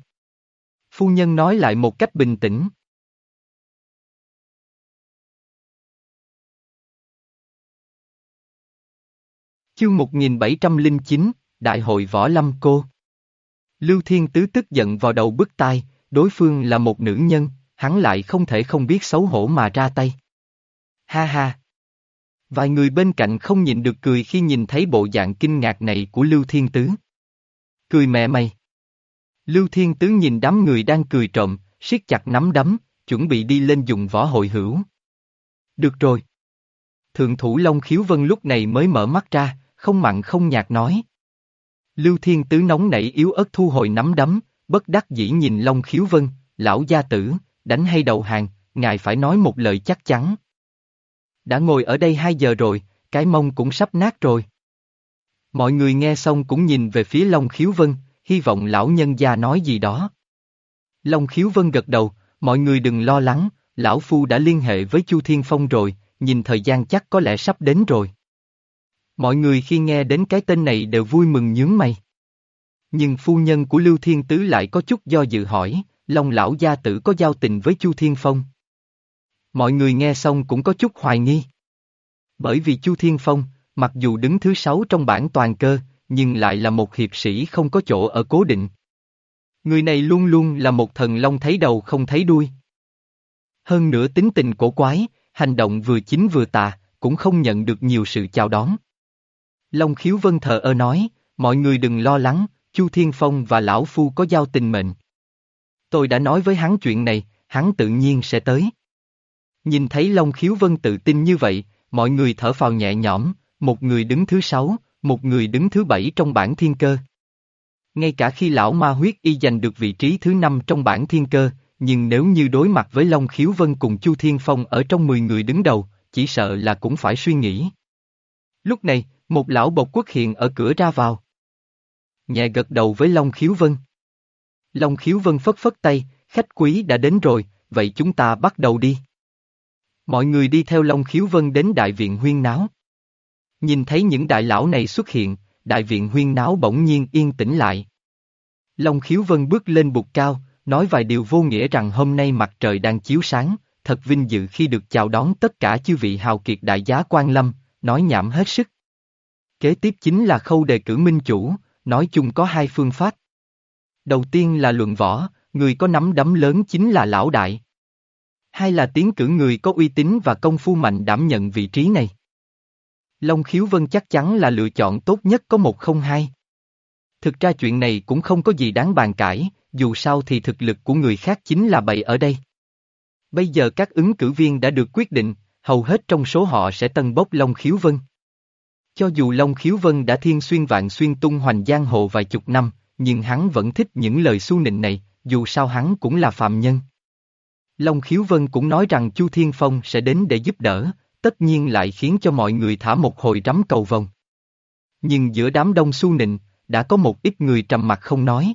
Phu nhân nói lại một cách bình tĩnh. Chương 1709, Đại hội Võ Lâm Cô Lưu Thiên Tứ tức giận vào đầu bức tai, đối phương là một nữ nhân, hắn lại không thể không biết xấu hổ mà ra tay. Ha ha! Vài người bên cạnh không nhịn được cười khi nhìn thấy bộ dạng kinh ngạc này của Lưu Thiên Tứ. Cười mẹ mày! Lưu Thiên Tứ nhìn đám người đang cười trộm, siết chặt nắm đấm, chuẩn bị đi lên dùng võ hội hữu. Được rồi. Thượng thủ Long Khiếu Vân lúc này mới mở mắt ra, không mặn không nhạt nói. Lưu Thiên Tứ nóng nảy yếu ớt thu hồi nắm đấm, bất đắc dĩ nhìn Long Khiếu Vân, lão gia tử, đánh hay đầu hàng, ngài phải nói một lời chắc chắn. Đã ngồi ở đây hai giờ rồi, cái mông cũng sắp nát rồi. Mọi người nghe xong cũng nhìn về phía Long Khiếu Vân, hy vọng lão nhân gia nói gì đó. Long Khiếu Vân gật đầu, mọi người đừng lo lắng, lão phu đã liên hệ với Chu Thiên Phong rồi, nhìn thời gian chắc có lẽ sắp đến rồi. Mọi người khi nghe đến cái tên này đều vui mừng nhướng mày. Nhưng phu nhân của Lưu Thiên Tứ lại có chút do dự hỏi, Long lão gia tử có giao tình với Chu Thiên Phong. Mọi người nghe xong cũng có chút hoài nghi. Bởi vì Chu Thiên Phong, mặc dù đứng thứ sáu trong bảng toàn cơ, nhưng lại là một hiệp sĩ không có chỗ ở cố định. Người này luôn luôn là một thần long thấy đầu không thấy đuôi. Hơn nữa tính tình cổ quái, hành động vừa chính vừa tà, cũng không nhận được nhiều sự chào đón. Long khiếu vân thờ ơ nói, mọi người đừng lo lắng, Chu Thiên Phong và Lão Phu có giao tình mệnh. Tôi đã nói với hắn chuyện này, hắn tự nhiên sẽ tới. Nhìn thấy Long khiếu vân tự tin như vậy, mọi người thở phào nhẹ nhõm, một người đứng thứ sáu, một người đứng thứ bảy trong bảng thiên cơ. Ngay cả khi lão ma huyết y giành được vị trí thứ năm trong bảng thiên cơ, nhưng nếu như đối mặt với Long Khiếu Vân cùng Chu Thiên Phong ở trong 10 người đứng đầu, chỉ sợ là cũng phải suy nghĩ. Lúc này, một lão bộc quốc hiện ở cửa ra vào. Nhẹ gật đầu với Long Khiếu Vân. Long Khiếu Vân phất phất tay, khách quý đã đến rồi, vậy chúng ta bắt đầu đi. Mọi người đi theo Long Khiếu Vân đến đại viện huyên náo. Nhìn thấy những đại lão này xuất hiện, đại viện huyên náo bỗng nhiên yên tĩnh lại. Long Khiếu Vân bước lên bục cao, nói vài điều vô nghĩa rằng hôm nay mặt trời đang chiếu sáng, thật vinh dự khi được chào đón tất cả chư vị hào kiệt đại giá quan lâm, nói nhảm hết sức. Kế tiếp chính là khâu đề cử minh chủ, nói chung có hai phương pháp. Đầu tiên là luận võ, người có nắm đấm lớn chính là lão đại. Hai là tiến cử người có uy tín và công phu mạnh đảm nhận vị trí này. Long Khiếu Vân chắc chắn là lựa chọn tốt nhất có một không hai. Thực ra chuyện này cũng không có gì đáng bàn cãi, dù sao thì thực lực của người khác chính là bậy ở đây. Bây giờ các ứng cử viên đã được quyết định, hầu hết trong số họ sẽ tân bốc Long Khiếu Vân. Cho dù Long Khiếu Vân đã thiên xuyên vạn xuyên tung hoành giang hồ vài chục năm, nhưng hắn vẫn thích những lời su nịnh này, dù sao hắn cũng là phạm nhân. Long Khiếu Vân cũng nói rằng Chu Thiên Phong sẽ đến để giúp đỡ, tất nhiên lại khiến cho mọi người thả một hồi rắm cầu vòng. Nhưng giữa đám đông su nịnh, đã có một ít người trầm mặt không nói.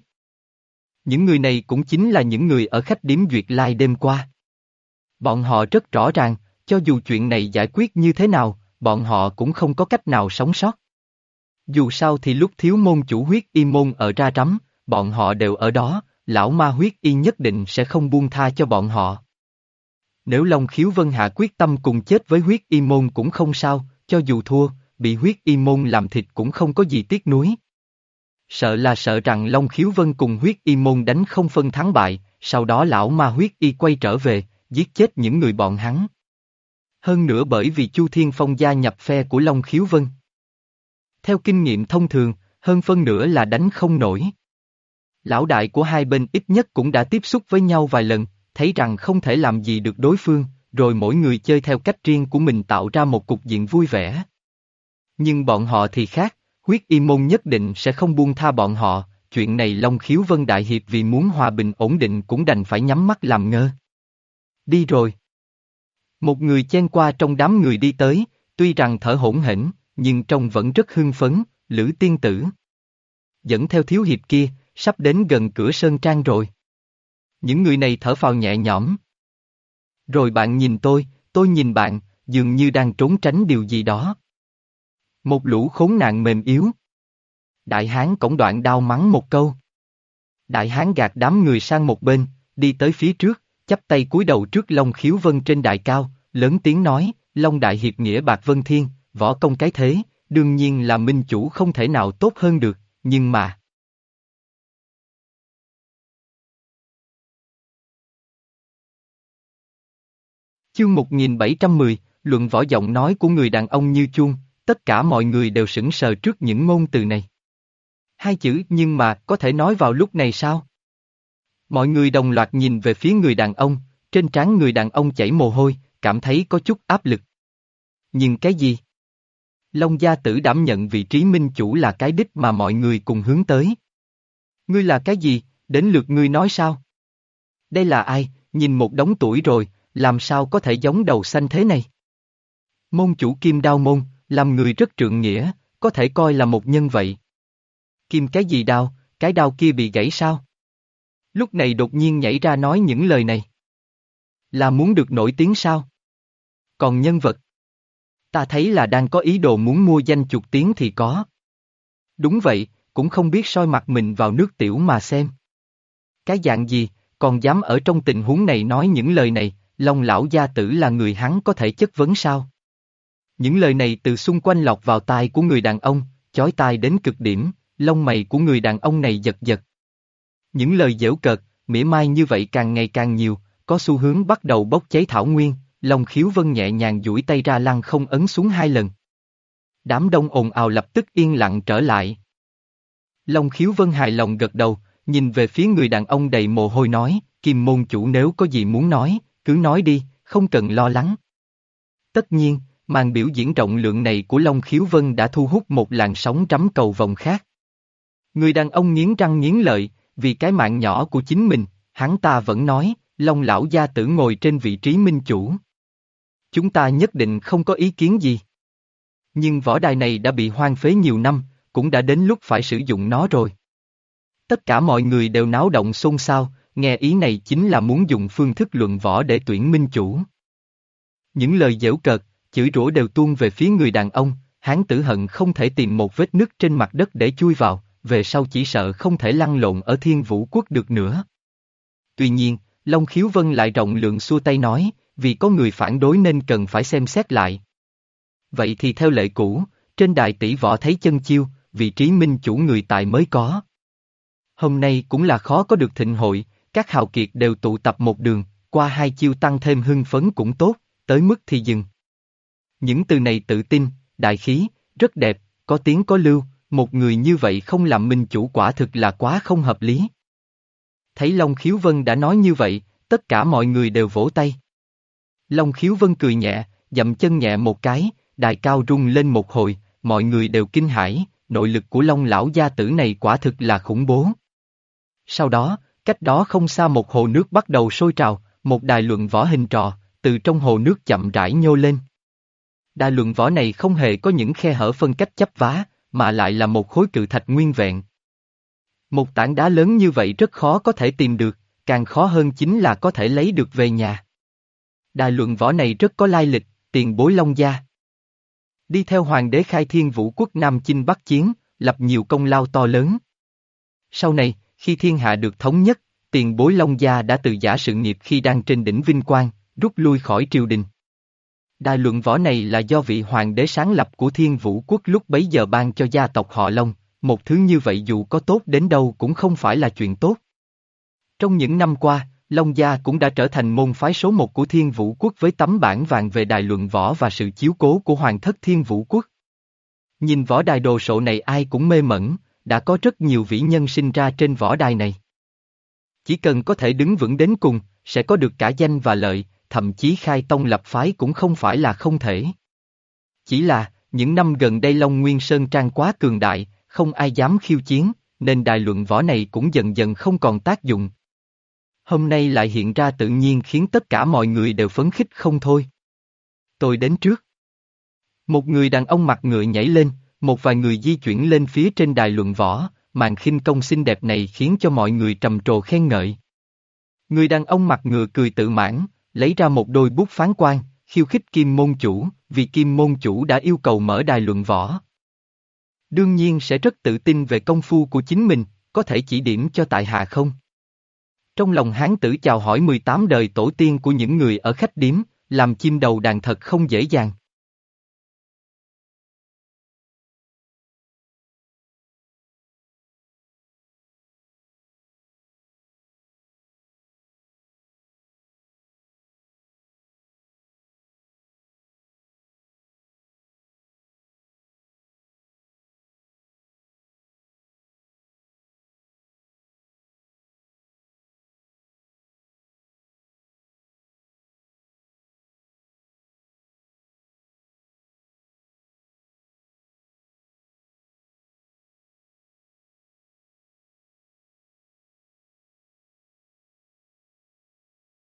Những người này cũng chính là những người ở khách điếm Duyệt Lai đêm qua. Bọn họ rất rõ ràng, cho dù chuyện này giải quyết như thế nào, bọn họ cũng không có cách nào sống sót. Dù sao thì lúc thiếu môn chủ huyết y môn ở ra rắm, bọn họ đều ở đó, lão ma huyết y nhất định sẽ không buông tha cho bọn họ. Nếu Long Khiếu Vân Hạ quyết tâm cùng chết với huyết y môn cũng không sao, cho dù thua, bị huyết y môn làm thịt cũng không có gì tiếc nuối. Sợ là sợ rằng Long Khiếu Vân cùng huyết y môn đánh không phân thắng bại, sau đó lão ma huyết y quay trở về, giết chết những người bọn hắn. Hơn nữa bởi vì Chu Thiên Phong gia nhập phe của Long Khiếu Vân. Theo kinh nghiệm thông thường, hơn phân nửa là đánh không nổi. Lão đại của hai bên ít nhất cũng đã tiếp xúc với nhau vài lần, thấy rằng không thể làm gì được đối phương, rồi mỗi người chơi theo cách riêng của mình tạo ra một cục diện vui vẻ. Nhưng bọn họ thì khác, huyết y môn nhất định sẽ không buông tha bọn họ, chuyện này Long Khiếu Vân Đại Hiệp vì muốn hòa bình ổn định cũng đành phải nhắm mắt làm ngơ. Đi rồi. Một người chen qua trong đám người đi tới, tuy rằng thở hổn hển, nhưng trông vẫn rất hưng phấn, Lữ Tiên Tử. Dẫn theo thiếu hiệp kia, sắp đến gần cửa sơn trang rồi. Những người này thở phào nhẹ nhõm. Rồi bạn nhìn tôi, tôi nhìn bạn, dường như đang trốn tránh điều gì đó. Một lũ khốn nạn mềm yếu. Đại hán cổng đoạn đau mắng một câu. Đại hán gạt đám người sang một bên, đi tới phía trước, chắp tay cúi đầu trước Long Khiếu Vân trên đại cao, lớn tiếng nói, Long Đại Hiệp Nghĩa Bạc Vân Thiên, võ công cái thế, đương nhiên là minh chủ không thể nào tốt hơn được, nhưng mà... Chương 1710, luận võ giọng nói của người đàn ông như chuông, tất cả mọi người đều sững sờ trước những ngôn từ này. Hai chữ nhưng mà có thể nói vào lúc này sao? Mọi người đồng loạt nhìn về phía người đàn ông, trên trán người đàn ông chảy mồ hôi, cảm thấy có chút áp lực. Nhưng cái gì? Long gia tử đảm nhận vị trí minh chủ là cái đích mà mọi người cùng hướng tới. Ngươi là cái gì, đến lượt ngươi nói sao? Đây là ai, nhìn một đống tuổi rồi, làm sao có thể giống đầu xanh thế này? Môn chủ kim đao môn, làm người rất trượng nghĩa, có thể coi là một nhân vậy. Kim cái gì đao, cái đao kia bị gãy sao? Lúc này đột nhiên nhảy ra nói những lời này. Là muốn được nổi tiếng sao? Còn nhân vật? Ta thấy là đang có ý đồ muốn mua danh chuột tiếng thì có. Đúng vậy, cũng không biết soi mặt mình vào nước tiểu mà xem. Cái dạng gì, còn dám ở trong tình huống này nói những lời này, Long lão gia tử là người hắn có thể chất vấn sao? Những lời này từ xung quanh lọc vào tai của người đàn ông, chói tai đến cực điểm, lông mày của người đàn ông này giật giật. Những lời dễu cợt, mỉa mai như vậy càng ngày càng nhiều, có xu hướng bắt đầu bốc cháy thảo nguyên, Long khiếu vân nhẹ nhàng duỗi tay ra lăng không ấn xuống hai lần. Đám đông ồn ào lập tức yên lặng trở lại. Long khiếu vân hài lòng gật đầu, nhìn về phía người đàn ông đầy mồ hôi nói, Kim môn chủ nếu có gì muốn nói, cứ nói đi, không cần lo lắng. Tất nhiên, màn biểu diễn rộng lượng này của Long Khiếu Vân đã thu hút một làn sóng trắm cầu vòng khác. Người đàn ông nghiến răng nghiến lợi, vì cái mạng nhỏ của chính mình, hắn ta vẫn nói, Long lão gia tử ngồi trên vị trí minh chủ. Chúng ta nhất định không có ý kiến gì. Nhưng võ đài này đã bị hoang phế nhiều năm, cũng đã đến lúc phải sử dụng nó rồi. Tất cả mọi người đều náo động xôn xao, nghe ý này chính là muốn dùng phương thức luận võ để tuyển minh chủ. Những lời dễu cợt, chửi rủa đều tuôn về phía người đàn ông, hán tử hận không thể tìm một vết nứt trên mặt đất để chui vào, về sau chỉ sợ không thể lăn lộn ở thiên vũ quốc được nữa. Tuy nhiên, Long Khiếu Vân lại rộng lượng xua tay nói, vì có người phản đối nên cần phải xem xét lại. Vậy thì theo lệ cũ, trên đại tỷ võ thấy chân chiêu, vị trí minh chủ người tài mới có. Hôm nay cũng là khó có được thịnh hội, các hào kiệt đều tụ tập một đường, qua hai chiêu tăng thêm hưng phấn cũng tốt, tới mức thì dừng. Những từ này tự tin, đại khí, rất đẹp, có tiếng có lưu, một người như vậy không làm minh chủ quả thực là quá không hợp lý. Thấy Long Khiếu Vân đã nói như vậy, tất cả mọi người đều vỗ tay. Long Khiếu Vân cười nhẹ, dậm chân nhẹ một cái, đài cao rung lên một hồi, mọi người đều kinh hãi, nội lực của Long lão gia tử này quả thực là khủng bố. Sau đó, cách đó không xa một hồ nước bắt đầu sôi trào, một đài luận võ hình trò, từ trong hồ nước chậm rãi nhô lên. Đài luận võ này không hề có những khe hở phân cách chấp vá, mà lại là một khối cự thạch nguyên vẹn. Một tảng đá lớn như vậy rất khó có thể tìm được, càng khó hơn chính là có thể lấy được về nhà. Đài luận võ này rất có lai lịch, tiền bối Long Gia. Đi theo hoàng đế khai thiên vũ quốc Nam Chinh Bắc Chiến, lập nhiều công lao to lớn. Sau này, khi thiên hạ được thống nhất, tiền bối Long Gia đã từ giả sự nghiệp khi đang trên đỉnh vinh quang, rút lui khỏi triều đình. Đài luận võ này là do vị hoàng đế sáng lập của thiên vũ quốc lúc bấy giờ ban cho gia tộc họ Long, một thứ như vậy dù có tốt đến đâu cũng không phải là chuyện tốt. Trong những năm qua, Long Gia cũng đã trở thành môn phái số một của Thiên Vũ Quốc với tấm bản vàng về đài luận võ và sự chiếu cố của Hoàng thất Thiên Vũ Quốc. Nhìn võ đài đồ sộ này ai cũng mê mẩn, đã có rất nhiều vĩ nhân sinh ra trên võ đài này. Chỉ cần có thể đứng vững đến cùng, sẽ có được cả danh và lợi, thậm chí khai tông lập phái cũng không phải là không thể. Chỉ là, những năm gần đây Long Nguyên Sơn Trang quá cường đại, không ai dám khiêu chiến, nên đài luận võ này cũng dần dần không còn tác dụng. Hôm nay lại hiện ra tự nhiên khiến tất cả mọi người đều phấn khích không thôi. Tôi đến trước. Một người đàn ông mặt ngựa nhảy lên, một vài người di chuyển lên phía trên đài luận võ, màn khinh công xinh đẹp này khiến cho mọi người trầm trồ khen ngợi. Người đàn ông mặt ngựa cười tự mãn, lấy ra một đôi bút phán quan, khiêu khích kim môn chủ, vì kim môn chủ đã yêu cầu mở đài luận võ. Đương nhiên sẽ rất tự tin về công phu của chính mình, có thể chỉ điểm cho tại hạ không? Trong lòng hán tử chào hỏi 18 đời tổ tiên của những người ở khách điếm, làm chim đầu đàn thật không dễ dàng.